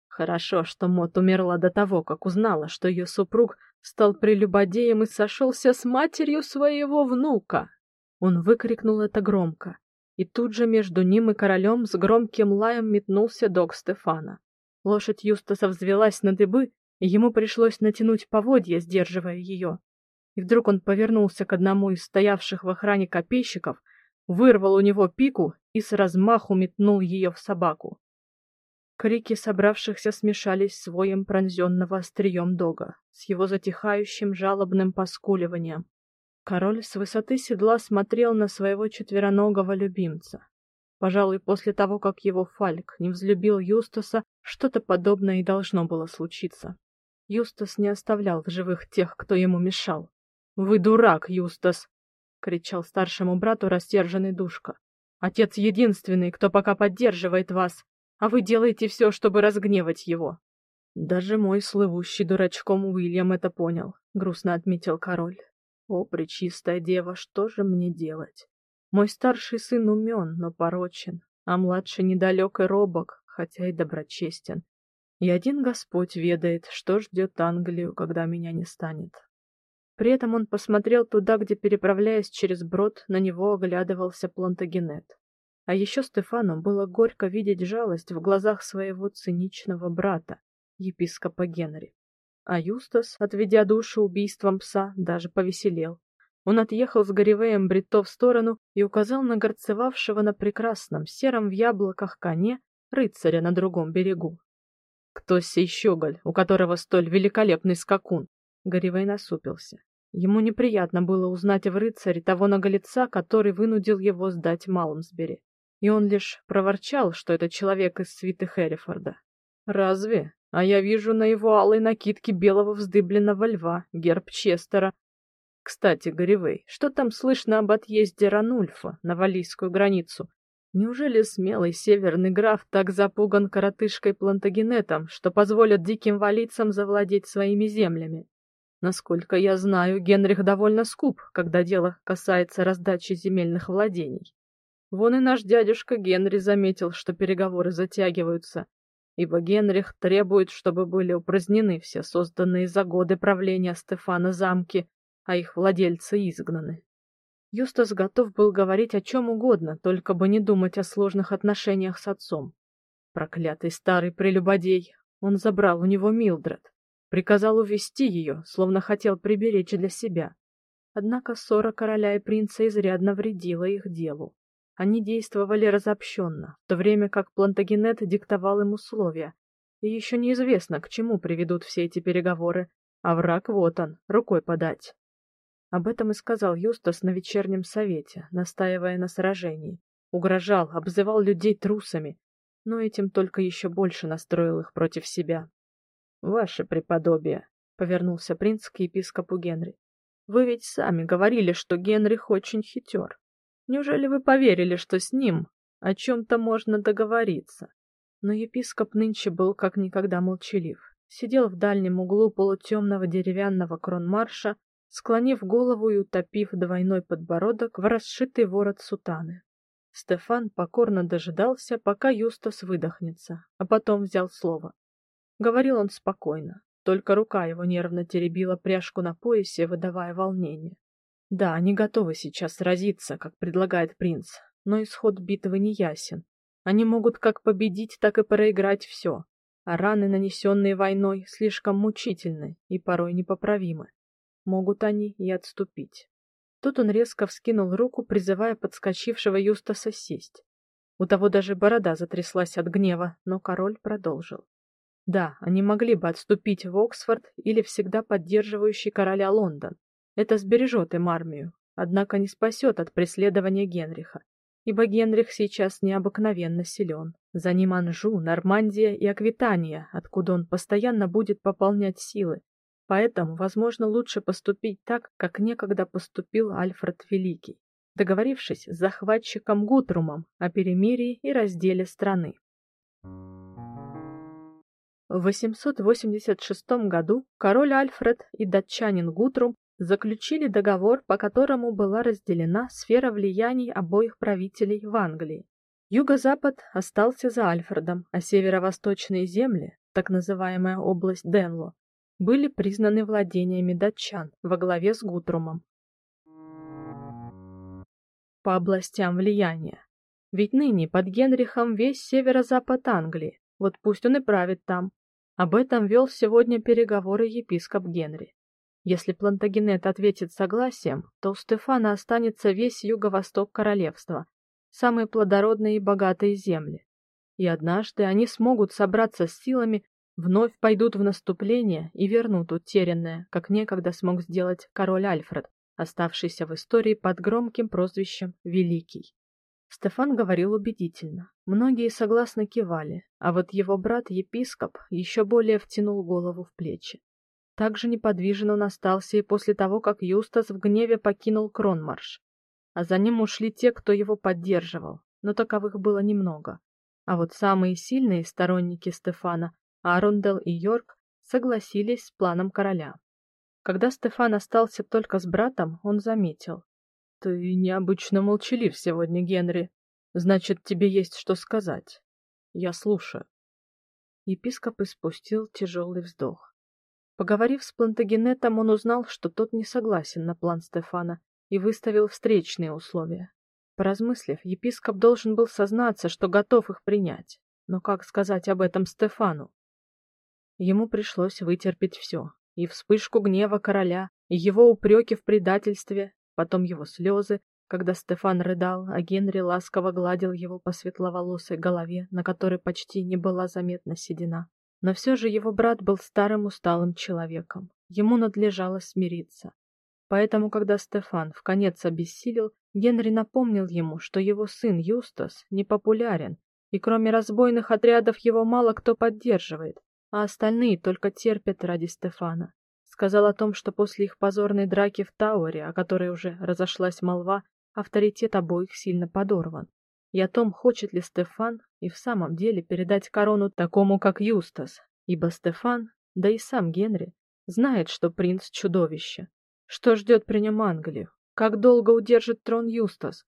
Speaker 1: Хорошо, что Мот умерла до того, как узнала, что ее супруг стал прелюбодеем и сошелся с матерью своего внука. Он выкрикнул это громко, и тут же между ним и королем с громким лаем метнулся дог Стефана. Лошадь Юстаса взвелась на дыбы, и ему пришлось натянуть поводья, сдерживая ее. И вдруг он повернулся к одному из стоявших в охране копейщиков, вырвал у него пику и с размаху метнул ее в собаку. Крики собравшихся смешались с воем пронзенного острием дога, с его затихающим жалобным поскуливанием. Король с высоты седла смотрел на своего четвероногого любимца. Пожалуй, после того, как его Фальк не взлюбил Юстаса, что-то подобное и должно было случиться. Юстас не оставлял в живых тех, кто ему мешал. «Вы дурак, Юстас!» — кричал старшему брату рассерженный душка. «Отец единственный, кто пока поддерживает вас а вы делаете все, чтобы разгневать его. Даже мой слывущий дурачком Уильям это понял, грустно отметил король. О, пречистая дева, что же мне делать? Мой старший сын умен, но порочен, а младший недалек и робок, хотя и доброчестен. И один Господь ведает, что ждет Англию, когда меня не станет. При этом он посмотрел туда, где, переправляясь через брод, на него оглядывался Плантагенет. А еще Стефану было горько видеть жалость в глазах своего циничного брата, епископа Генри. А Юстас, отведя душу убийством пса, даже повеселел. Он отъехал с Горивеем Бритто в сторону и указал на горцевавшего на прекрасном сером в яблоках коне рыцаря на другом берегу. Кто сей щеголь, у которого столь великолепный скакун? Горивей насупился. Ему неприятно было узнать в рыцаре того наголеца, который вынудил его сдать Малмсбери и он лишь проворчал, что это человек из свиты Херрифорда. Разве? А я вижу на его алой накидке белого вздыбленного льва, герб Честера. Кстати, Горевей, что там слышно об отъезде Ранульфа на валийскую границу? Неужели смелый северный граф так запуган коротышкой Плантагенетом, что позволит диким валийцам завладеть своими землями? Насколько я знаю, Генрих довольно скуп, когда дело касается раздачи земельных владений. Вон и наш дядюшка Генри заметил, что переговоры затягиваются, ибо Генрих требует, чтобы были упразднены все созданные за годы правления Стефана замки, а их владельцы изгнаны. Юстас готов был говорить о чем угодно, только бы не думать о сложных отношениях с отцом. Проклятый старый прелюбодей, он забрал у него Милдред, приказал увести ее, словно хотел приберечь для себя. Однако ссора короля и принца изрядно вредила их делу. Они действовали разобщенно, в то время как Плантагенет диктовал им условия. И еще неизвестно, к чему приведут все эти переговоры, а враг вот он, рукой подать. Об этом и сказал Юстас на вечернем совете, настаивая на сражении. Угрожал, обзывал людей трусами, но этим только еще больше настроил их против себя. Ваше преподобие, повернулся принц к епископу Генри. Вы ведь сами говорили, что Генрих очень хитер. Неужели вы поверили, что с ним о чем-то можно договориться? Но епископ нынче был как никогда молчалив. Сидел в дальнем углу полутемного деревянного кронмарша, склонив голову и утопив двойной подбородок в расшитый ворот сутаны. Стефан покорно дожидался, пока Юстас выдохнется, а потом взял слово. Говорил он спокойно, только рука его нервно теребила пряжку на поясе, выдавая волнение. Да, они готовы сейчас сразиться, как предлагает принц, но исход битвы не ясен. Они могут как победить, так и проиграть все, а раны, нанесенные войной, слишком мучительны и порой непоправимы. Могут они и отступить. Тут он резко вскинул руку, призывая подскочившего Юстаса сесть. У того даже борода затряслась от гнева, но король продолжил. Да, они могли бы отступить в Оксфорд или всегда поддерживающий короля Лондон, это сбережет им армию, однако не спасет от преследования Генриха, ибо Генрих сейчас необыкновенно силен. За ним Анжу, Нормандия и Аквитания, откуда он постоянно будет пополнять силы. Поэтому, возможно, лучше поступить так, как некогда поступил Альфред Великий, договорившись с захватчиком Гутрумом о перемирии и разделе страны. В 886 году король Альфред и датчанин Гутрум заключили договор, по которому была разделена сфера влияний обоих правителей в Англии. Юго-запад остался за Альфредом, а северо-восточные земли, так называемая область Денло, были признаны владениями датчан во главе с Гутрумом. По областям влияния. Ведь ныне под Генрихом весь северо-запад Англии, вот пусть он и правит там. Об этом вел сегодня переговоры епископ Генри. Если Плантагенет ответит согласием, то у Стефана останется весь юго-восток королевства, самые плодородные и богатые земли. И однажды они смогут собраться с силами, вновь пойдут в наступление и вернут утерянное, как некогда смог сделать король Альфред, оставшийся в истории под громким прозвищем Великий. Стефан говорил убедительно. Многие согласно кивали, а вот его брат-епископ еще более втянул голову в плечи. Также неподвижен он остался и после того, как Юстас в гневе покинул Кронмарш. А за ним ушли те, кто его поддерживал, но таковых было немного. А вот самые сильные сторонники Стефана, Арундел и Йорк, согласились с планом короля. Когда Стефан остался только с братом, он заметил: "Ты необычно молчалив сегодня, Генри. Значит, тебе есть что сказать. Я слушаю". Епископ испустил тяжелый вздох. Поговорив с Плантагенетом, он узнал, что тот не согласен на план Стефана и выставил встречные условия. Поразмыслив, епископ должен был сознаться, что готов их принять. Но как сказать об этом Стефану? Ему пришлось вытерпеть все. И вспышку гнева короля, и его упреки в предательстве, потом его слезы, когда Стефан рыдал, а Генри ласково гладил его по светловолосой голове, на которой почти не была заметна седина. Но все же его брат был старым усталым человеком. Ему надлежало смириться. Поэтому, когда Стефан в конец обессилел, Генри напомнил ему, что его сын Юстас не популярен, и кроме разбойных отрядов его мало кто поддерживает, а остальные только терпят ради Стефана. Сказал о том, что после их позорной драки в Тауэре, о которой уже разошлась молва, авторитет обоих сильно подорван и о том, хочет ли Стефан и в самом деле передать корону такому, как Юстас, ибо Стефан, да и сам Генри, знает, что принц чудовище. Что ждет при нем Англию? Как долго удержит трон Юстас?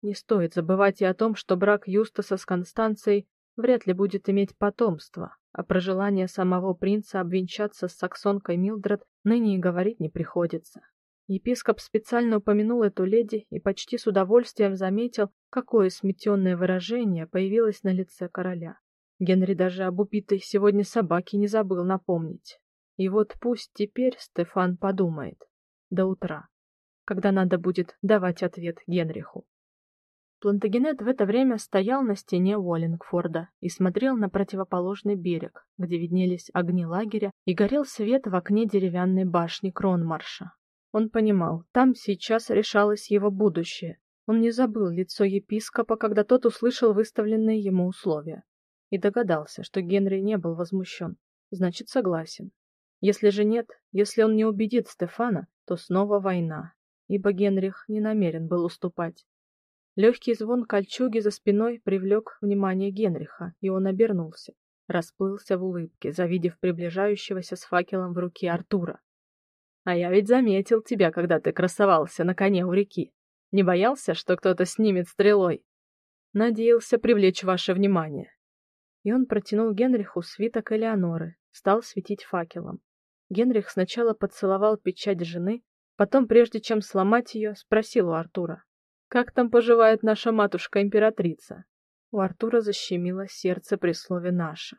Speaker 1: Не стоит забывать и о том, что брак Юстаса с Констанцией вряд ли будет иметь потомство, а про желание самого принца обвенчаться с саксонкой Милдред ныне и говорить не приходится. Епископ специально упомянул эту леди и почти с удовольствием заметил, какое сметенное выражение появилось на лице короля. Генри даже об убитой сегодня собаке не забыл напомнить. И вот пусть теперь Стефан подумает до утра, когда надо будет давать ответ Генриху. Плантагенет в это время стоял на стене Уоллингфорда и смотрел на противоположный берег, где виднелись огни лагеря и горел свет в окне деревянной башни Кронмарша. Он понимал, там сейчас решалось его будущее. Он не забыл лицо епископа, когда тот услышал выставленные ему условия, и догадался, что Генри не был возмущен. Значит, согласен. Если же нет, если он не убедит Стефана, то снова война, ибо Генрих не намерен был уступать. Легкий звон кольчуги за спиной привлек внимание Генриха, и он обернулся, расплылся в улыбке, завидев приближающегося с факелом в руке Артура. А я ведь заметил тебя, когда ты красовался на коне у реки. Не боялся, что кто-то снимет стрелой? Надеялся привлечь ваше внимание. И он протянул Генриху свиток Элеоноры, стал светить факелом. Генрих сначала поцеловал печать жены, потом, прежде чем сломать ее, спросил у Артура: "Как там поживает наша матушка-императрица?" У Артура защемило сердце при слове наша.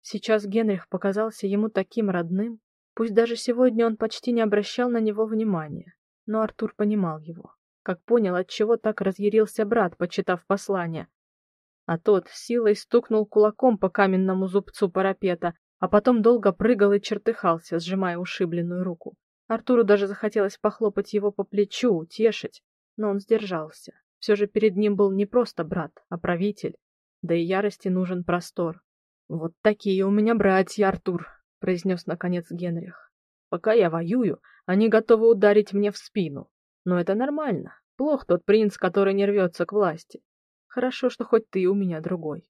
Speaker 1: Сейчас Генрих показался ему таким родным, пусть даже сегодня он почти не обращал на него внимания, но Артур понимал его как понял, от чего так разъярился брат, почитав послание. А тот силой стукнул кулаком по каменному зубцу парапета, а потом долго прыгал и чертыхался, сжимая ушибленную руку. Артуру даже захотелось похлопать его по плечу, утешить, но он сдержался. Все же перед ним был не просто брат, а правитель, да и ярости нужен простор. Вот такие у меня братья, Артур, произнес наконец Генрих. Пока я воюю, они готовы ударить мне в спину. Но это нормально. Плох тот принц, который не рвется к власти. Хорошо, что хоть ты у меня другой.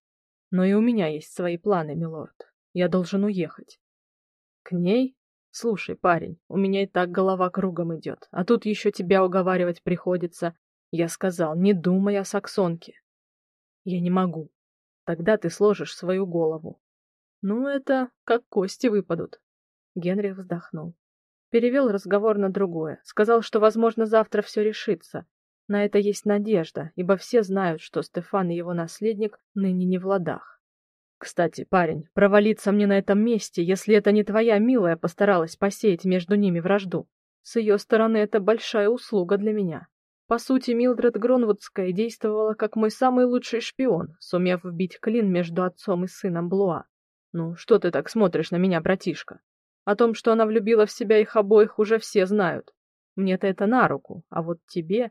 Speaker 1: Но и у меня есть свои планы, милорд. Я должен уехать. К ней? Слушай, парень, у меня и так голова кругом идет, а тут еще тебя уговаривать приходится. Я сказал, не думай о саксонке. Я не могу. Тогда ты сложишь свою голову. Ну, это как кости выпадут. Генрих вздохнул перевел разговор на другое. Сказал, что, возможно, завтра все решится. На это есть надежда, ибо все знают, что Стефан и его наследник ныне не в ладах. Кстати, парень, провалиться мне на этом месте, если это не твоя милая постаралась посеять между ними вражду. С ее стороны это большая услуга для меня. По сути, Милдред Гронвудская действовала как мой самый лучший шпион, сумев вбить клин между отцом и сыном Блуа. Ну, что ты так смотришь на меня, братишка? О том, что она влюбила в себя их обоих, уже все знают. Мне-то это на руку, а вот тебе...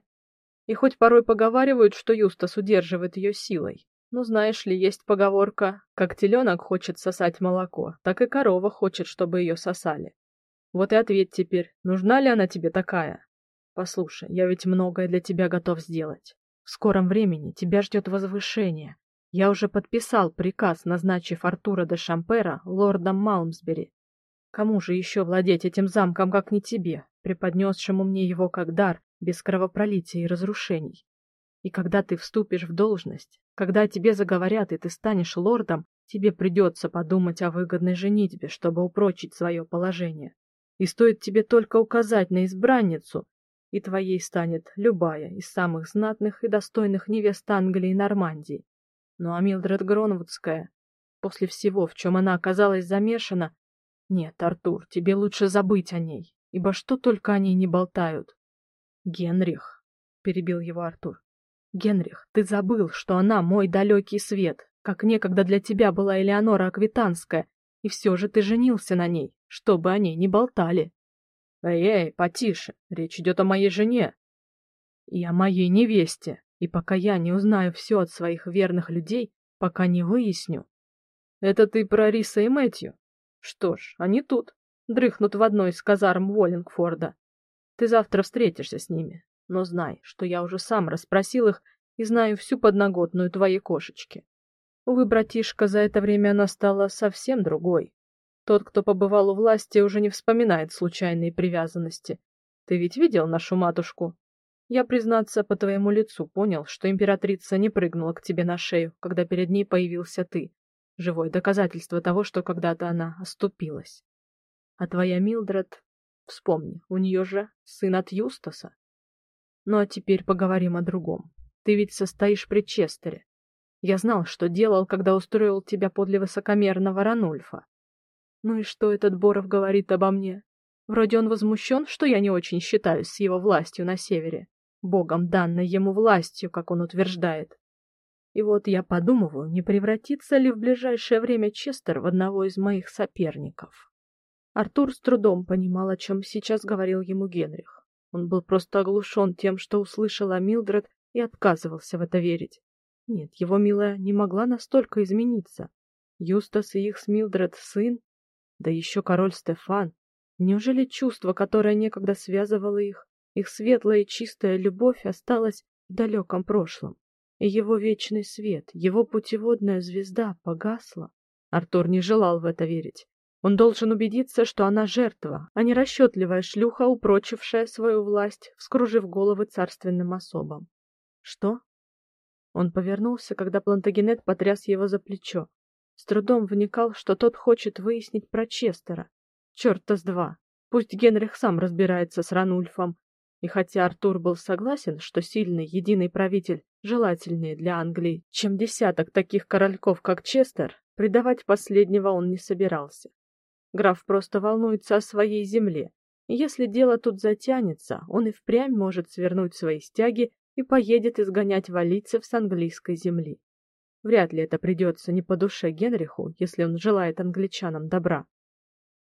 Speaker 1: И хоть порой поговаривают, что Юстас удерживает ее силой, но знаешь ли, есть поговорка, как теленок хочет сосать молоко, так и корова хочет, чтобы ее сосали. Вот и ответь теперь, нужна ли она тебе такая? Послушай, я ведь многое для тебя готов сделать. В скором времени тебя ждет возвышение. Я уже подписал приказ, назначив Артура де Шампера лордом Малмсбери. Кому же еще владеть этим замком, как не тебе, преподнесшему мне его как дар, без кровопролития и разрушений? И когда ты вступишь в должность, когда тебе заговорят и ты станешь лордом, тебе придется подумать о выгодной женитьбе, чтобы упрочить свое положение. И стоит тебе только указать на избранницу, и твоей станет любая из самых знатных и достойных невест Англии и Нормандии. Ну а Милдред Гронвудская, после всего, в чем она оказалась замешана, нет, Артур, тебе лучше забыть о ней, ибо что только они не болтают. Генрих, перебил его Артур. Генрих, ты забыл, что она мой далекий свет, как некогда для тебя была Элеонора Аквитанская, и все же ты женился на ней, чтобы о ней не болтали. Эй, эй, потише, речь идет о моей жене. И о моей невесте, и пока я не узнаю все от своих верных людей, пока не выясню. Это ты про Риса и Мэтью? Что ж, они тут, дрыхнут в одной из казарм Уоллингфорда. Ты завтра встретишься с ними, но знай, что я уже сам расспросил их и знаю всю подноготную твоей кошечки. Увы, братишка, за это время она стала совсем другой. Тот, кто побывал у власти, уже не вспоминает случайные привязанности. Ты ведь видел нашу матушку? Я, признаться, по твоему лицу понял, что императрица не прыгнула к тебе на шею, когда перед ней появился ты живое доказательство того, что когда-то она оступилась. А твоя Милдред, вспомни, у нее же сын от Юстаса. Ну а теперь поговорим о другом. Ты ведь состоишь при Честере. Я знал, что делал, когда устроил тебя подле высокомерного Ранульфа. Ну и что этот Боров говорит обо мне? Вроде он возмущен, что я не очень считаюсь с его властью на севере, богом данной ему властью, как он утверждает. И вот я подумываю, не превратится ли в ближайшее время Честер в одного из моих соперников. Артур с трудом понимал, о чем сейчас говорил ему Генрих. Он был просто оглушен тем, что услышал о Милдред, и отказывался в это верить. Нет, его милая не могла настолько измениться. Юстас и их с Милдред сын, да еще король Стефан. Неужели чувство, которое некогда связывало их, их светлая и чистая любовь осталась в далеком прошлом? и его вечный свет, его путеводная звезда погасла. Артур не желал в это верить. Он должен убедиться, что она жертва, а не расчетливая шлюха, упрочившая свою власть, вскружив головы царственным особам. Что? Он повернулся, когда Плантагенет потряс его за плечо. С трудом вникал, что тот хочет выяснить про Честера. Чёрта с два. Пусть Генрих сам разбирается с Ранульфом. И хотя Артур был согласен, что сильный единый правитель желательнее для Англии, чем десяток таких корольков, как Честер, предавать последнего он не собирался. Граф просто волнуется о своей земле. Если дело тут затянется, он и впрямь может свернуть свои стяги и поедет изгонять валийцев с английской земли. Вряд ли это придется не по душе Генриху, если он желает англичанам добра.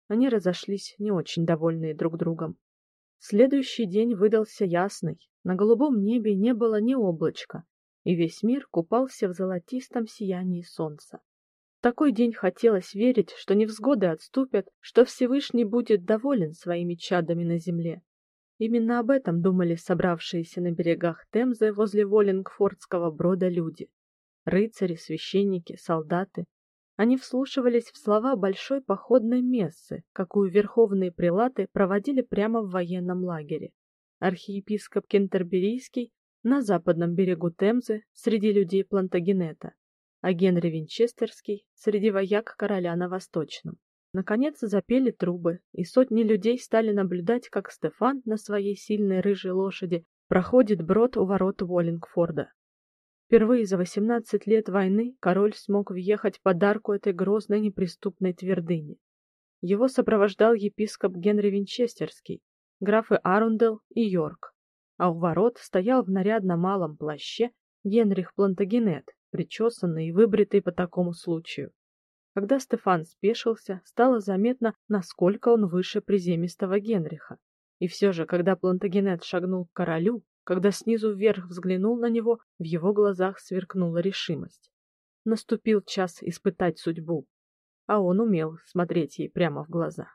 Speaker 1: Они разошлись не очень довольные друг другом. Следующий день выдался ясный. На голубом небе не было ни облачка, и весь мир купался в золотистом сиянии солнца. В такой день хотелось верить, что невзгоды отступят, что Всевышний будет доволен своими чадами на земле. Именно об этом думали собравшиеся на берегах Темзы возле Воллингфордского брода люди. Рыцари, священники, солдаты, они вслушивались в слова большой походной мессы, какую верховные прилаты проводили прямо в военном лагере. Архиепископ Кентерберийский на западном берегу Темзы среди людей Плантагенета, а Генри Винчестерский среди вояк короля на восточном. Наконец запели трубы, и сотни людей стали наблюдать, как Стефан на своей сильной рыжей лошади проходит брод у ворот Уоллингфорда. Впервые за 18 лет войны король смог въехать под арку этой грозной неприступной твердыни. Его сопровождал епископ Генри Винчестерский, графы Арундел и Йорк, а у ворот стоял в нарядно малом плаще Генрих Плантагенет, причесанный и выбритый по такому случаю. Когда Стефан спешился, стало заметно, насколько он выше приземистого Генриха. И все же, когда Плантагенет шагнул к королю, когда снизу вверх взглянул на него, в его глазах сверкнула решимость. Наступил час испытать судьбу, а он умел смотреть ей прямо в глаза.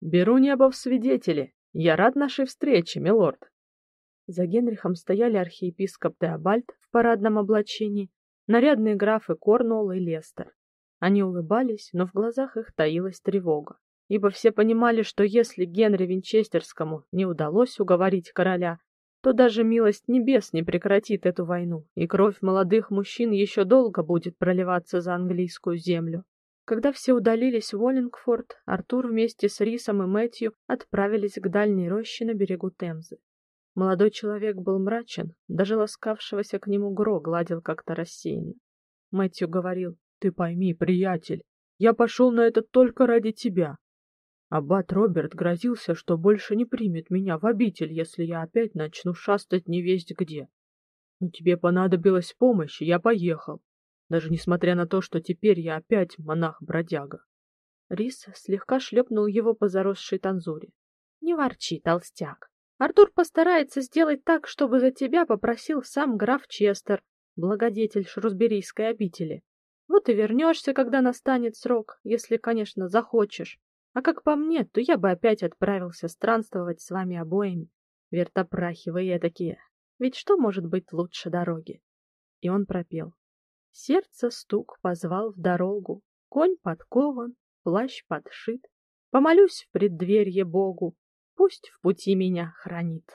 Speaker 1: Беру небо в свидетели. Я рад нашей встрече, милорд. За Генрихом стояли архиепископ Теобальд в парадном облачении, нарядные графы Корнуолл и Лестер. Они улыбались, но в глазах их таилась тревога, ибо все понимали, что если Генри Винчестерскому не удалось уговорить короля то даже милость небес не прекратит эту войну, и кровь молодых мужчин еще долго будет проливаться за английскую землю. Когда все удалились в Уоллингфорд, Артур вместе с Рисом и Мэтью отправились к дальней роще на берегу Темзы. Молодой человек был мрачен, даже ласкавшегося к нему Гро гладил как-то рассеянно. Мэтью говорил: "Ты пойми, приятель, я пошел на это только ради тебя. Аббат Роберт грозился, что больше не примет меня в обитель, если я опять начну шастать невесть где. Но тебе понадобилась помощь, и я поехал, даже несмотря на то, что теперь я опять монах-бродяга. Рис слегка шлепнул его по заросшей танзуре. Не ворчи, толстяк. Артур постарается сделать так, чтобы за тебя попросил сам граф Честер, благодетель Шрусберийской обители. Вот и вернешься, когда настанет срок, если, конечно, захочешь. А как по мне, то я бы опять отправился странствовать с вами обоими. Вертопрахи вы такие. Ведь что может быть лучше дороги? И он пропел. Сердце стук позвал в дорогу, конь подкован, плащ подшит. Помолюсь в преддверье Богу, пусть в пути меня хранит.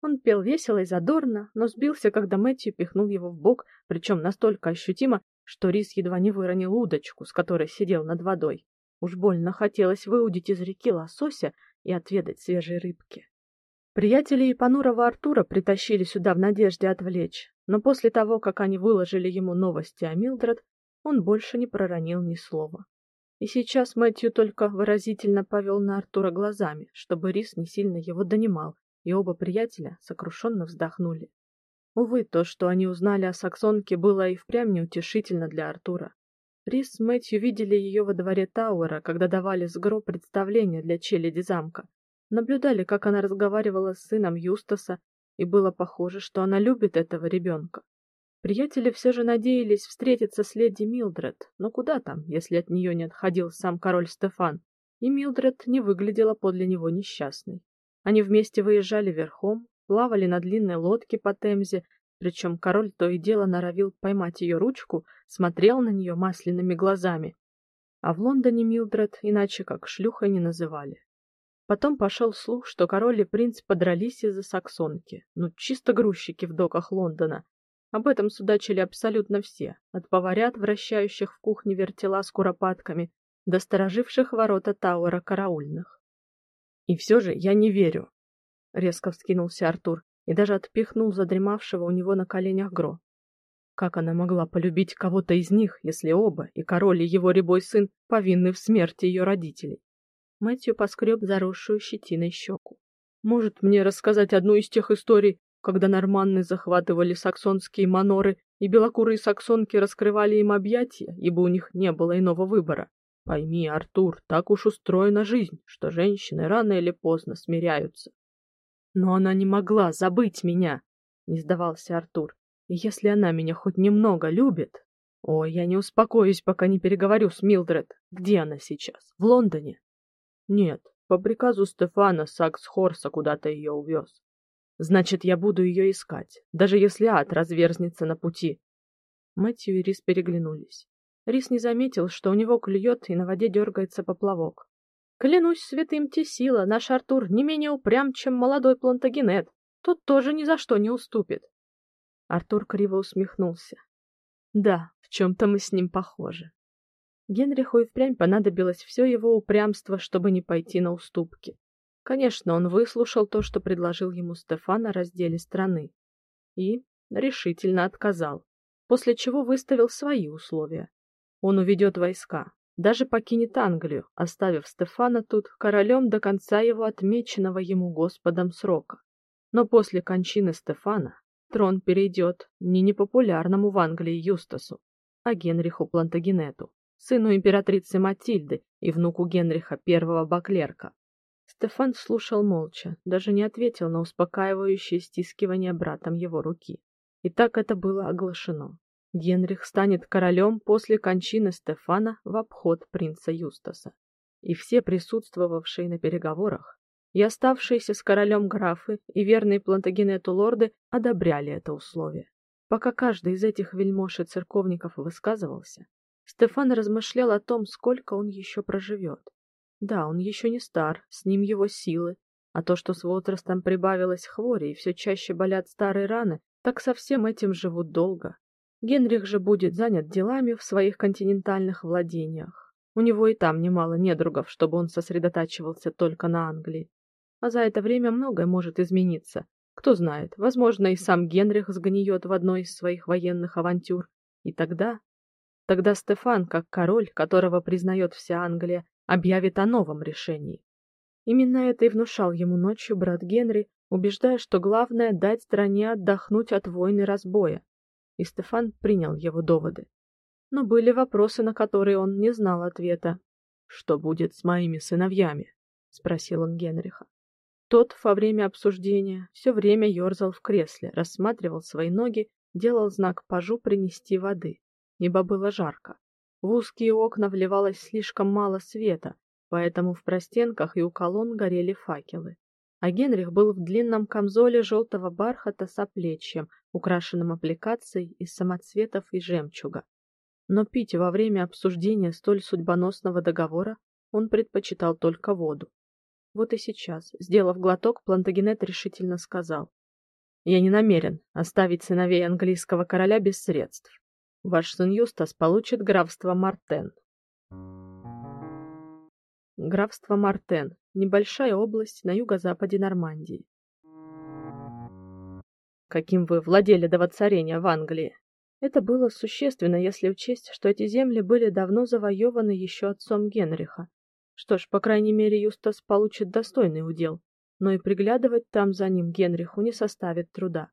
Speaker 1: Он пел весело и задорно, но сбился, когда Мэтью пихнул его в бок, причем настолько ощутимо, что Рис едва не выронил удочку, с которой сидел над водой. Уж больно хотелось выудить из реки лосося и отведать свежей рыбки. Приятели Ипанурова Артура притащили сюда в надежде отвлечь, но после того, как они выложили ему новости о Милдред, он больше не проронил ни слова. И сейчас Мэтью только выразительно повел на Артура глазами, чтобы Рис не сильно его донимал, и оба приятеля сокрушенно вздохнули. Увы, то, что они узнали о саксонке, было и впрямь неутешительно для Артура. Рис с Мэтью видели ее во дворе Тауэра, когда давали с Гро представление для челяди замка. Наблюдали, как она разговаривала с сыном Юстаса, и было похоже, что она любит этого ребенка. Приятели все же надеялись встретиться с леди Милдред, но куда там, если от нее не отходил сам король Стефан, и Милдред не выглядела подле него несчастной. Они вместе выезжали верхом, плавали на длинной лодке по Темзе, причем король то и дело норовил поймать ее ручку, смотрел на нее масляными глазами. А в Лондоне Милдред иначе как шлюхой не называли. Потом пошел слух, что король и принц подрались из-за саксонки, ну чисто грузчики в доках Лондона. Об этом судачили абсолютно все, от поварят, вращающих в кухне вертела с куропатками, до стороживших ворота Тауэра караульных. И все же я не верю, резко вскинулся Артур и даже отпихнул задремавшего у него на коленях Гро. Как она могла полюбить кого-то из них, если оба, и король, и его рябой сын, повинны в смерти ее родителей? Мэтью поскреб заросшую щетиной щеку. Может, мне рассказать одну из тех историй, когда норманны захватывали саксонские маноры, и белокурые саксонки раскрывали им объятия, ибо у них не было иного выбора. Пойми, Артур, так уж устроена жизнь, что женщины рано или поздно смиряются. Но она не могла забыть меня, не сдавался Артур. И если она меня хоть немного любит, ой, я не успокоюсь, пока не переговорю с Милдред. Где она сейчас? В Лондоне? Нет, по приказу Стефана Сакс Хорса куда-то ее увез. Значит, я буду ее искать, даже если ад разверзнется на пути. Мэтью и Рис переглянулись. Рис не заметил, что у него клюет и на воде дергается поплавок. Клянусь святым Тесила, наш Артур не менее упрям, чем молодой Плантагенет. Тот тоже ни за что не уступит. Артур криво усмехнулся. Да, в чем то мы с ним похожи. Генриху и впрямь понадобилось все его упрямство, чтобы не пойти на уступки. Конечно, он выслушал то, что предложил ему Стефан о разделе страны, и решительно отказал, после чего выставил свои условия. Он уведет войска, даже покинет Англию, оставив Стефана тут королем до конца его отмеченного ему Господом срока. Но после кончины Стефана трон перейдет не непопулярному в Англии Юстасу, а Генриху Плантагенету, сыну императрицы Матильды и внуку Генриха I Баклерка. Стефан слушал молча, даже не ответил на успокаивающее стискивание братом его руки. И так это было оглашено. Генрих станет королем после кончины Стефана в обход принца Юстаса. И все присутствовавшие на переговорах, и оставшиеся с королем графы и верные Плантагенету лорды одобряли это условие. Пока каждый из этих вельмож и церковников высказывался, Стефан размышлял о том, сколько он еще проживет. Да, он еще не стар, с ним его силы, а то, что с возрастом прибавилось хвори и все чаще болят старые раны, так со всем этим живут долго. Генрих же будет занят делами в своих континентальных владениях. У него и там немало недругов, чтобы он сосредотачивался только на Англии. А за это время многое может измениться. Кто знает, возможно, и сам Генрих сгниет в одной из своих военных авантюр. И тогда... Тогда Стефан, как король, которого признает вся Англия, объявит о новом решении. Именно это и внушал ему ночью брат Генри, убеждая, что главное дать стране отдохнуть от войны разбоя. И Стефан принял его доводы. Но были вопросы, на которые он не знал ответа. Что будет с моими сыновьями? спросил он Генриха. Тот во время обсуждения все время ерзал в кресле, рассматривал свои ноги, делал знак пажу принести воды, ибо было жарко. В узкие окна вливалось слишком мало света, поэтому в простенках и у колонн горели факелы. А Генрих был в длинном камзоле желтого бархата с оплечьем, украшенным аппликацией из самоцветов и жемчуга. Но пить во время обсуждения столь судьбоносного договора он предпочитал только воду. Вот и сейчас, сделав глоток, Плантагенет решительно сказал: "Я не намерен оставить сыновей английского короля без средств. Ваш сын Юстас получит графство Мартен. Графство Мартен небольшая область на юго-западе Нормандии. Каким вы владели до воцарения в Англии? Это было существенно, если учесть, что эти земли были давно завоеваны еще отцом Генриха. Что ж, по крайней мере, Юстас получит достойный удел, но и приглядывать там за ним Генриху не составит труда.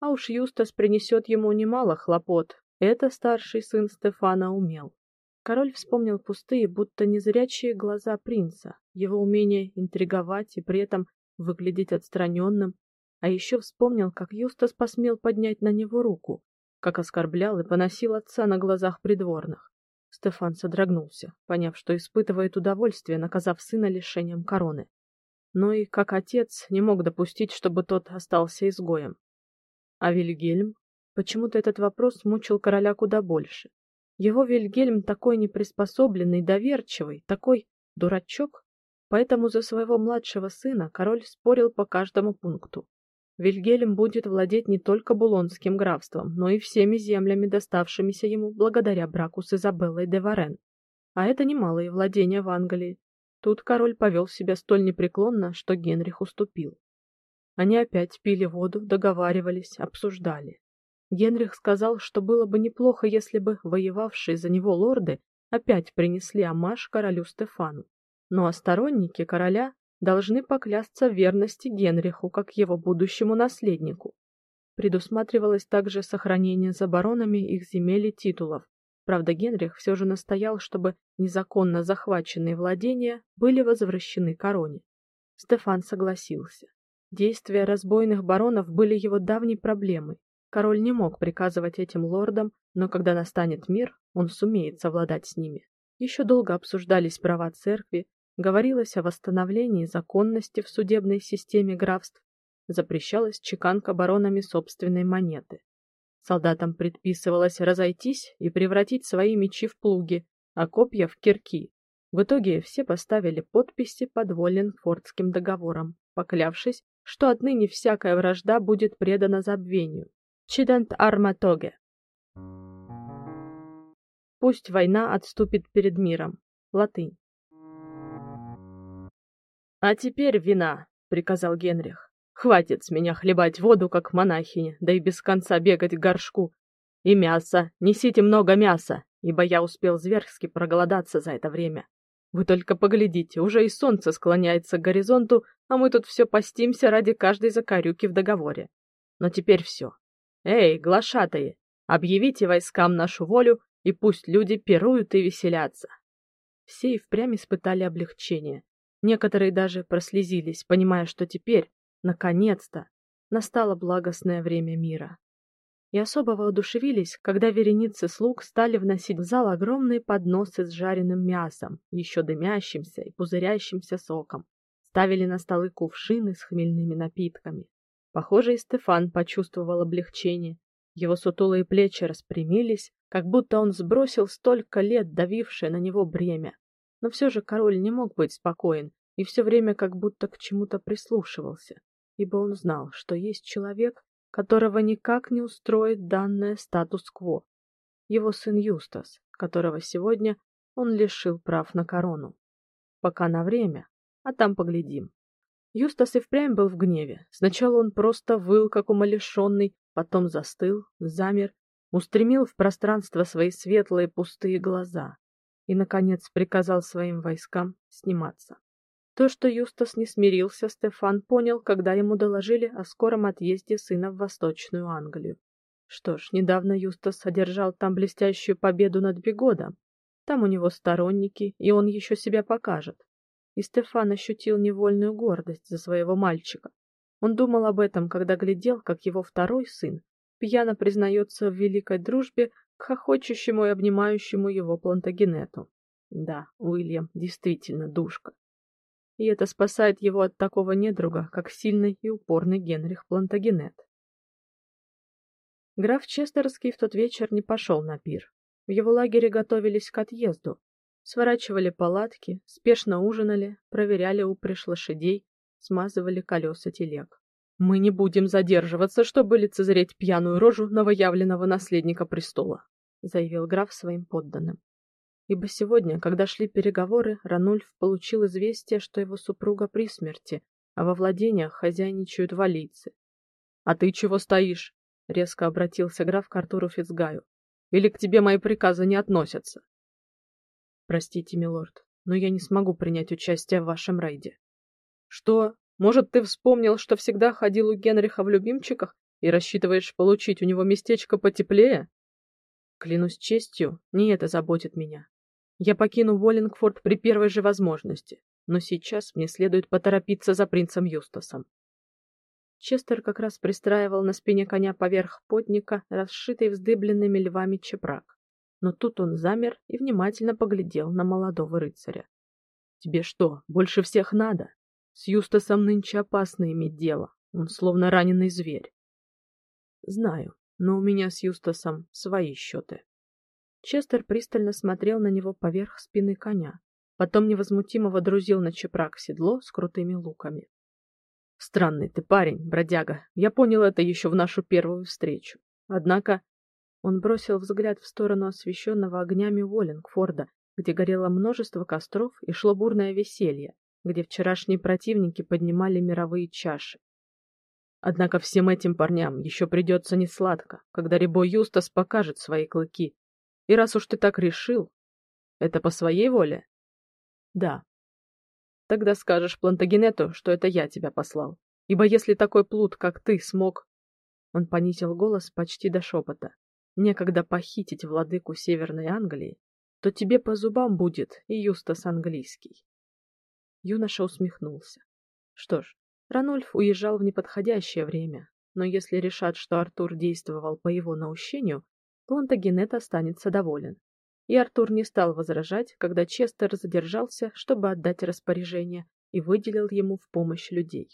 Speaker 1: А уж Юстас принесет ему немало хлопот, это старший сын Стефана умел. Король вспомнил пустые, будто незрячие глаза принца, его умение интриговать и при этом выглядеть отстраненным, а еще вспомнил, как Юстас посмел поднять на него руку, как оскорблял и поносил отца на глазах придворных. Стефан содрогнулся, поняв, что испытывает удовольствие, наказав сына лишением короны. Но и как отец не мог допустить, чтобы тот остался изгоем. А Вильгельм Почему-то этот вопрос мучил короля куда больше. Его Вильгельм такой неприспособленный, доверчивый, такой дурачок, поэтому за своего младшего сына король спорил по каждому пункту. Вильгельм будет владеть не только Булонским графством, но и всеми землями, доставшимися ему благодаря браку с Изабеллой де Варен. А это немалые владения в Англии. Тут король повел себя столь непреклонно, что Генрих уступил. Они опять пили воду, договаривались, обсуждали. Генрих сказал, что было бы неплохо, если бы воевавшие за него лорды опять принесли амаш королю Стефану. Но а сторонники короля должны поклясться в верности Генриху как его будущему наследнику. Предусматривалось также сохранение за баронами их земель и титулов. Правда, Генрих все же настоял, чтобы незаконно захваченные владения были возвращены короне. Стефан согласился. Действия разбойных баронов были его давней проблемой. Король не мог приказывать этим лордам, но когда настанет мир, он сумеет совладать с ними. Еще долго обсуждались права церкви, говорилось о восстановлении законности в судебной системе графств, запрещалась чеканка баронами собственной монеты. Солдатам предписывалось разойтись и превратить свои мечи в плуги, а копья в кирки. В итоге все поставили подписи под Волленфордским договором, поклявшись, что отныне всякая вражда будет предана забвению. Чидант арматоге. Пусть война отступит перед миром. Латынь. А теперь вина, приказал Генрих. Хватит с меня хлебать воду, как монахиня, да и без конца бегать к горшку. И мясо, несите много мяса, ибо я успел зверски проголодаться за это время. Вы только поглядите, уже и солнце склоняется к горизонту, а мы тут все постимся ради каждой закорюки в договоре. Но теперь все. Эй, глашатые, объявите войскам нашу волю, и пусть люди пируют и веселятся. Все и впрямь испытали облегчение. Некоторые даже прослезились, понимая, что теперь, наконец-то, настало благостное время мира. И особо воодушевились, когда вереницы слуг стали вносить в зал огромные подносы с жареным мясом, еще дымящимся и пузырящимся соком. Ставили на столы кувшины с хмельными напитками. Похоже, и Стефан почувствовал облегчение. Его сутулые плечи распрямились, как будто он сбросил столько лет давившее на него бремя. Но все же король не мог быть спокоен и все время как будто к чему-то прислушивался, ибо он знал, что есть человек, которого никак не устроит данное статус-кво. Его сын Юстас, которого сегодня он лишил прав на корону. Пока на время, а там поглядим. Юстас и впрямь был в гневе. Сначала он просто выл, как умалишенный, потом застыл, замер, устремил в пространство свои светлые пустые глаза и, наконец, приказал своим войскам сниматься. То, что Юстас не смирился, Стефан понял, когда ему доложили о скором отъезде сына в Восточную Англию. Что ж, недавно Юстас одержал там блестящую победу над Бегодом. Там у него сторонники, и он еще себя покажет и Стефан ощутил невольную гордость за своего мальчика. Он думал об этом, когда глядел, как его второй сын пьяно признается в великой дружбе к хохочущему и обнимающему его Плантагенету. Да, Уильям действительно душка. И это спасает его от такого недруга, как сильный и упорный Генрих Плантагенет. Граф Честерский в тот вечер не пошел на пир. В его лагере готовились к отъезду, Сворачивали палатки, спешно ужинали, проверяли упряжь лошадей, смазывали колеса телег. Мы не будем задерживаться, чтобы лицезреть пьяную рожу новоявленного наследника престола, заявил граф своим подданным. Ибо сегодня, когда шли переговоры, Ранульф получил известие, что его супруга при смерти, а во владениях хозяйничают валийцы. А ты чего стоишь? резко обратился граф к Артуру Фицгаю. Или к тебе мои приказы не относятся? Простите, милорд, но я не смогу принять участие в вашем рейде. Что? Может, ты вспомнил, что всегда ходил у Генриха в любимчиках и рассчитываешь получить у него местечко потеплее? Клянусь честью, не это заботит меня. Я покину Воллингфорд при первой же возможности, но сейчас мне следует поторопиться за принцем Юстасом. Честер как раз пристраивал на спине коня поверх потника расшитый вздыбленными львами чепрак но тут он замер и внимательно поглядел на молодого рыцаря. Тебе что, больше всех надо? С Юстасом нынче опасно иметь дело. Он словно раненый зверь. Знаю, но у меня с Юстасом свои счеты. Честер пристально смотрел на него поверх спины коня, потом невозмутимо водрузил на чепрак седло с крутыми луками. Странный ты парень, бродяга. Я понял это еще в нашу первую встречу. Однако он бросил взгляд в сторону освещенного огнями Уоллингфорда, где горело множество костров и шло бурное веселье, где вчерашние противники поднимали мировые чаши. Однако всем этим парням еще придется несладко, когда Рибо Юстас покажет свои клыки. И раз уж ты так решил, это по своей воле? Да. Тогда скажешь Плантагенету, что это я тебя послал. Ибо если такой плут, как ты, смог... Он понизил голос почти до шепота. Некогда похитить владыку Северной Англии, то тебе по зубам будет и Юстас английский. Юноша усмехнулся. Что ж, Ранульф уезжал в неподходящее время, но если решат, что Артур действовал по его наущению, Плантагенет останется доволен. И Артур не стал возражать, когда Честер задержался, чтобы отдать распоряжение, и выделил ему в помощь людей.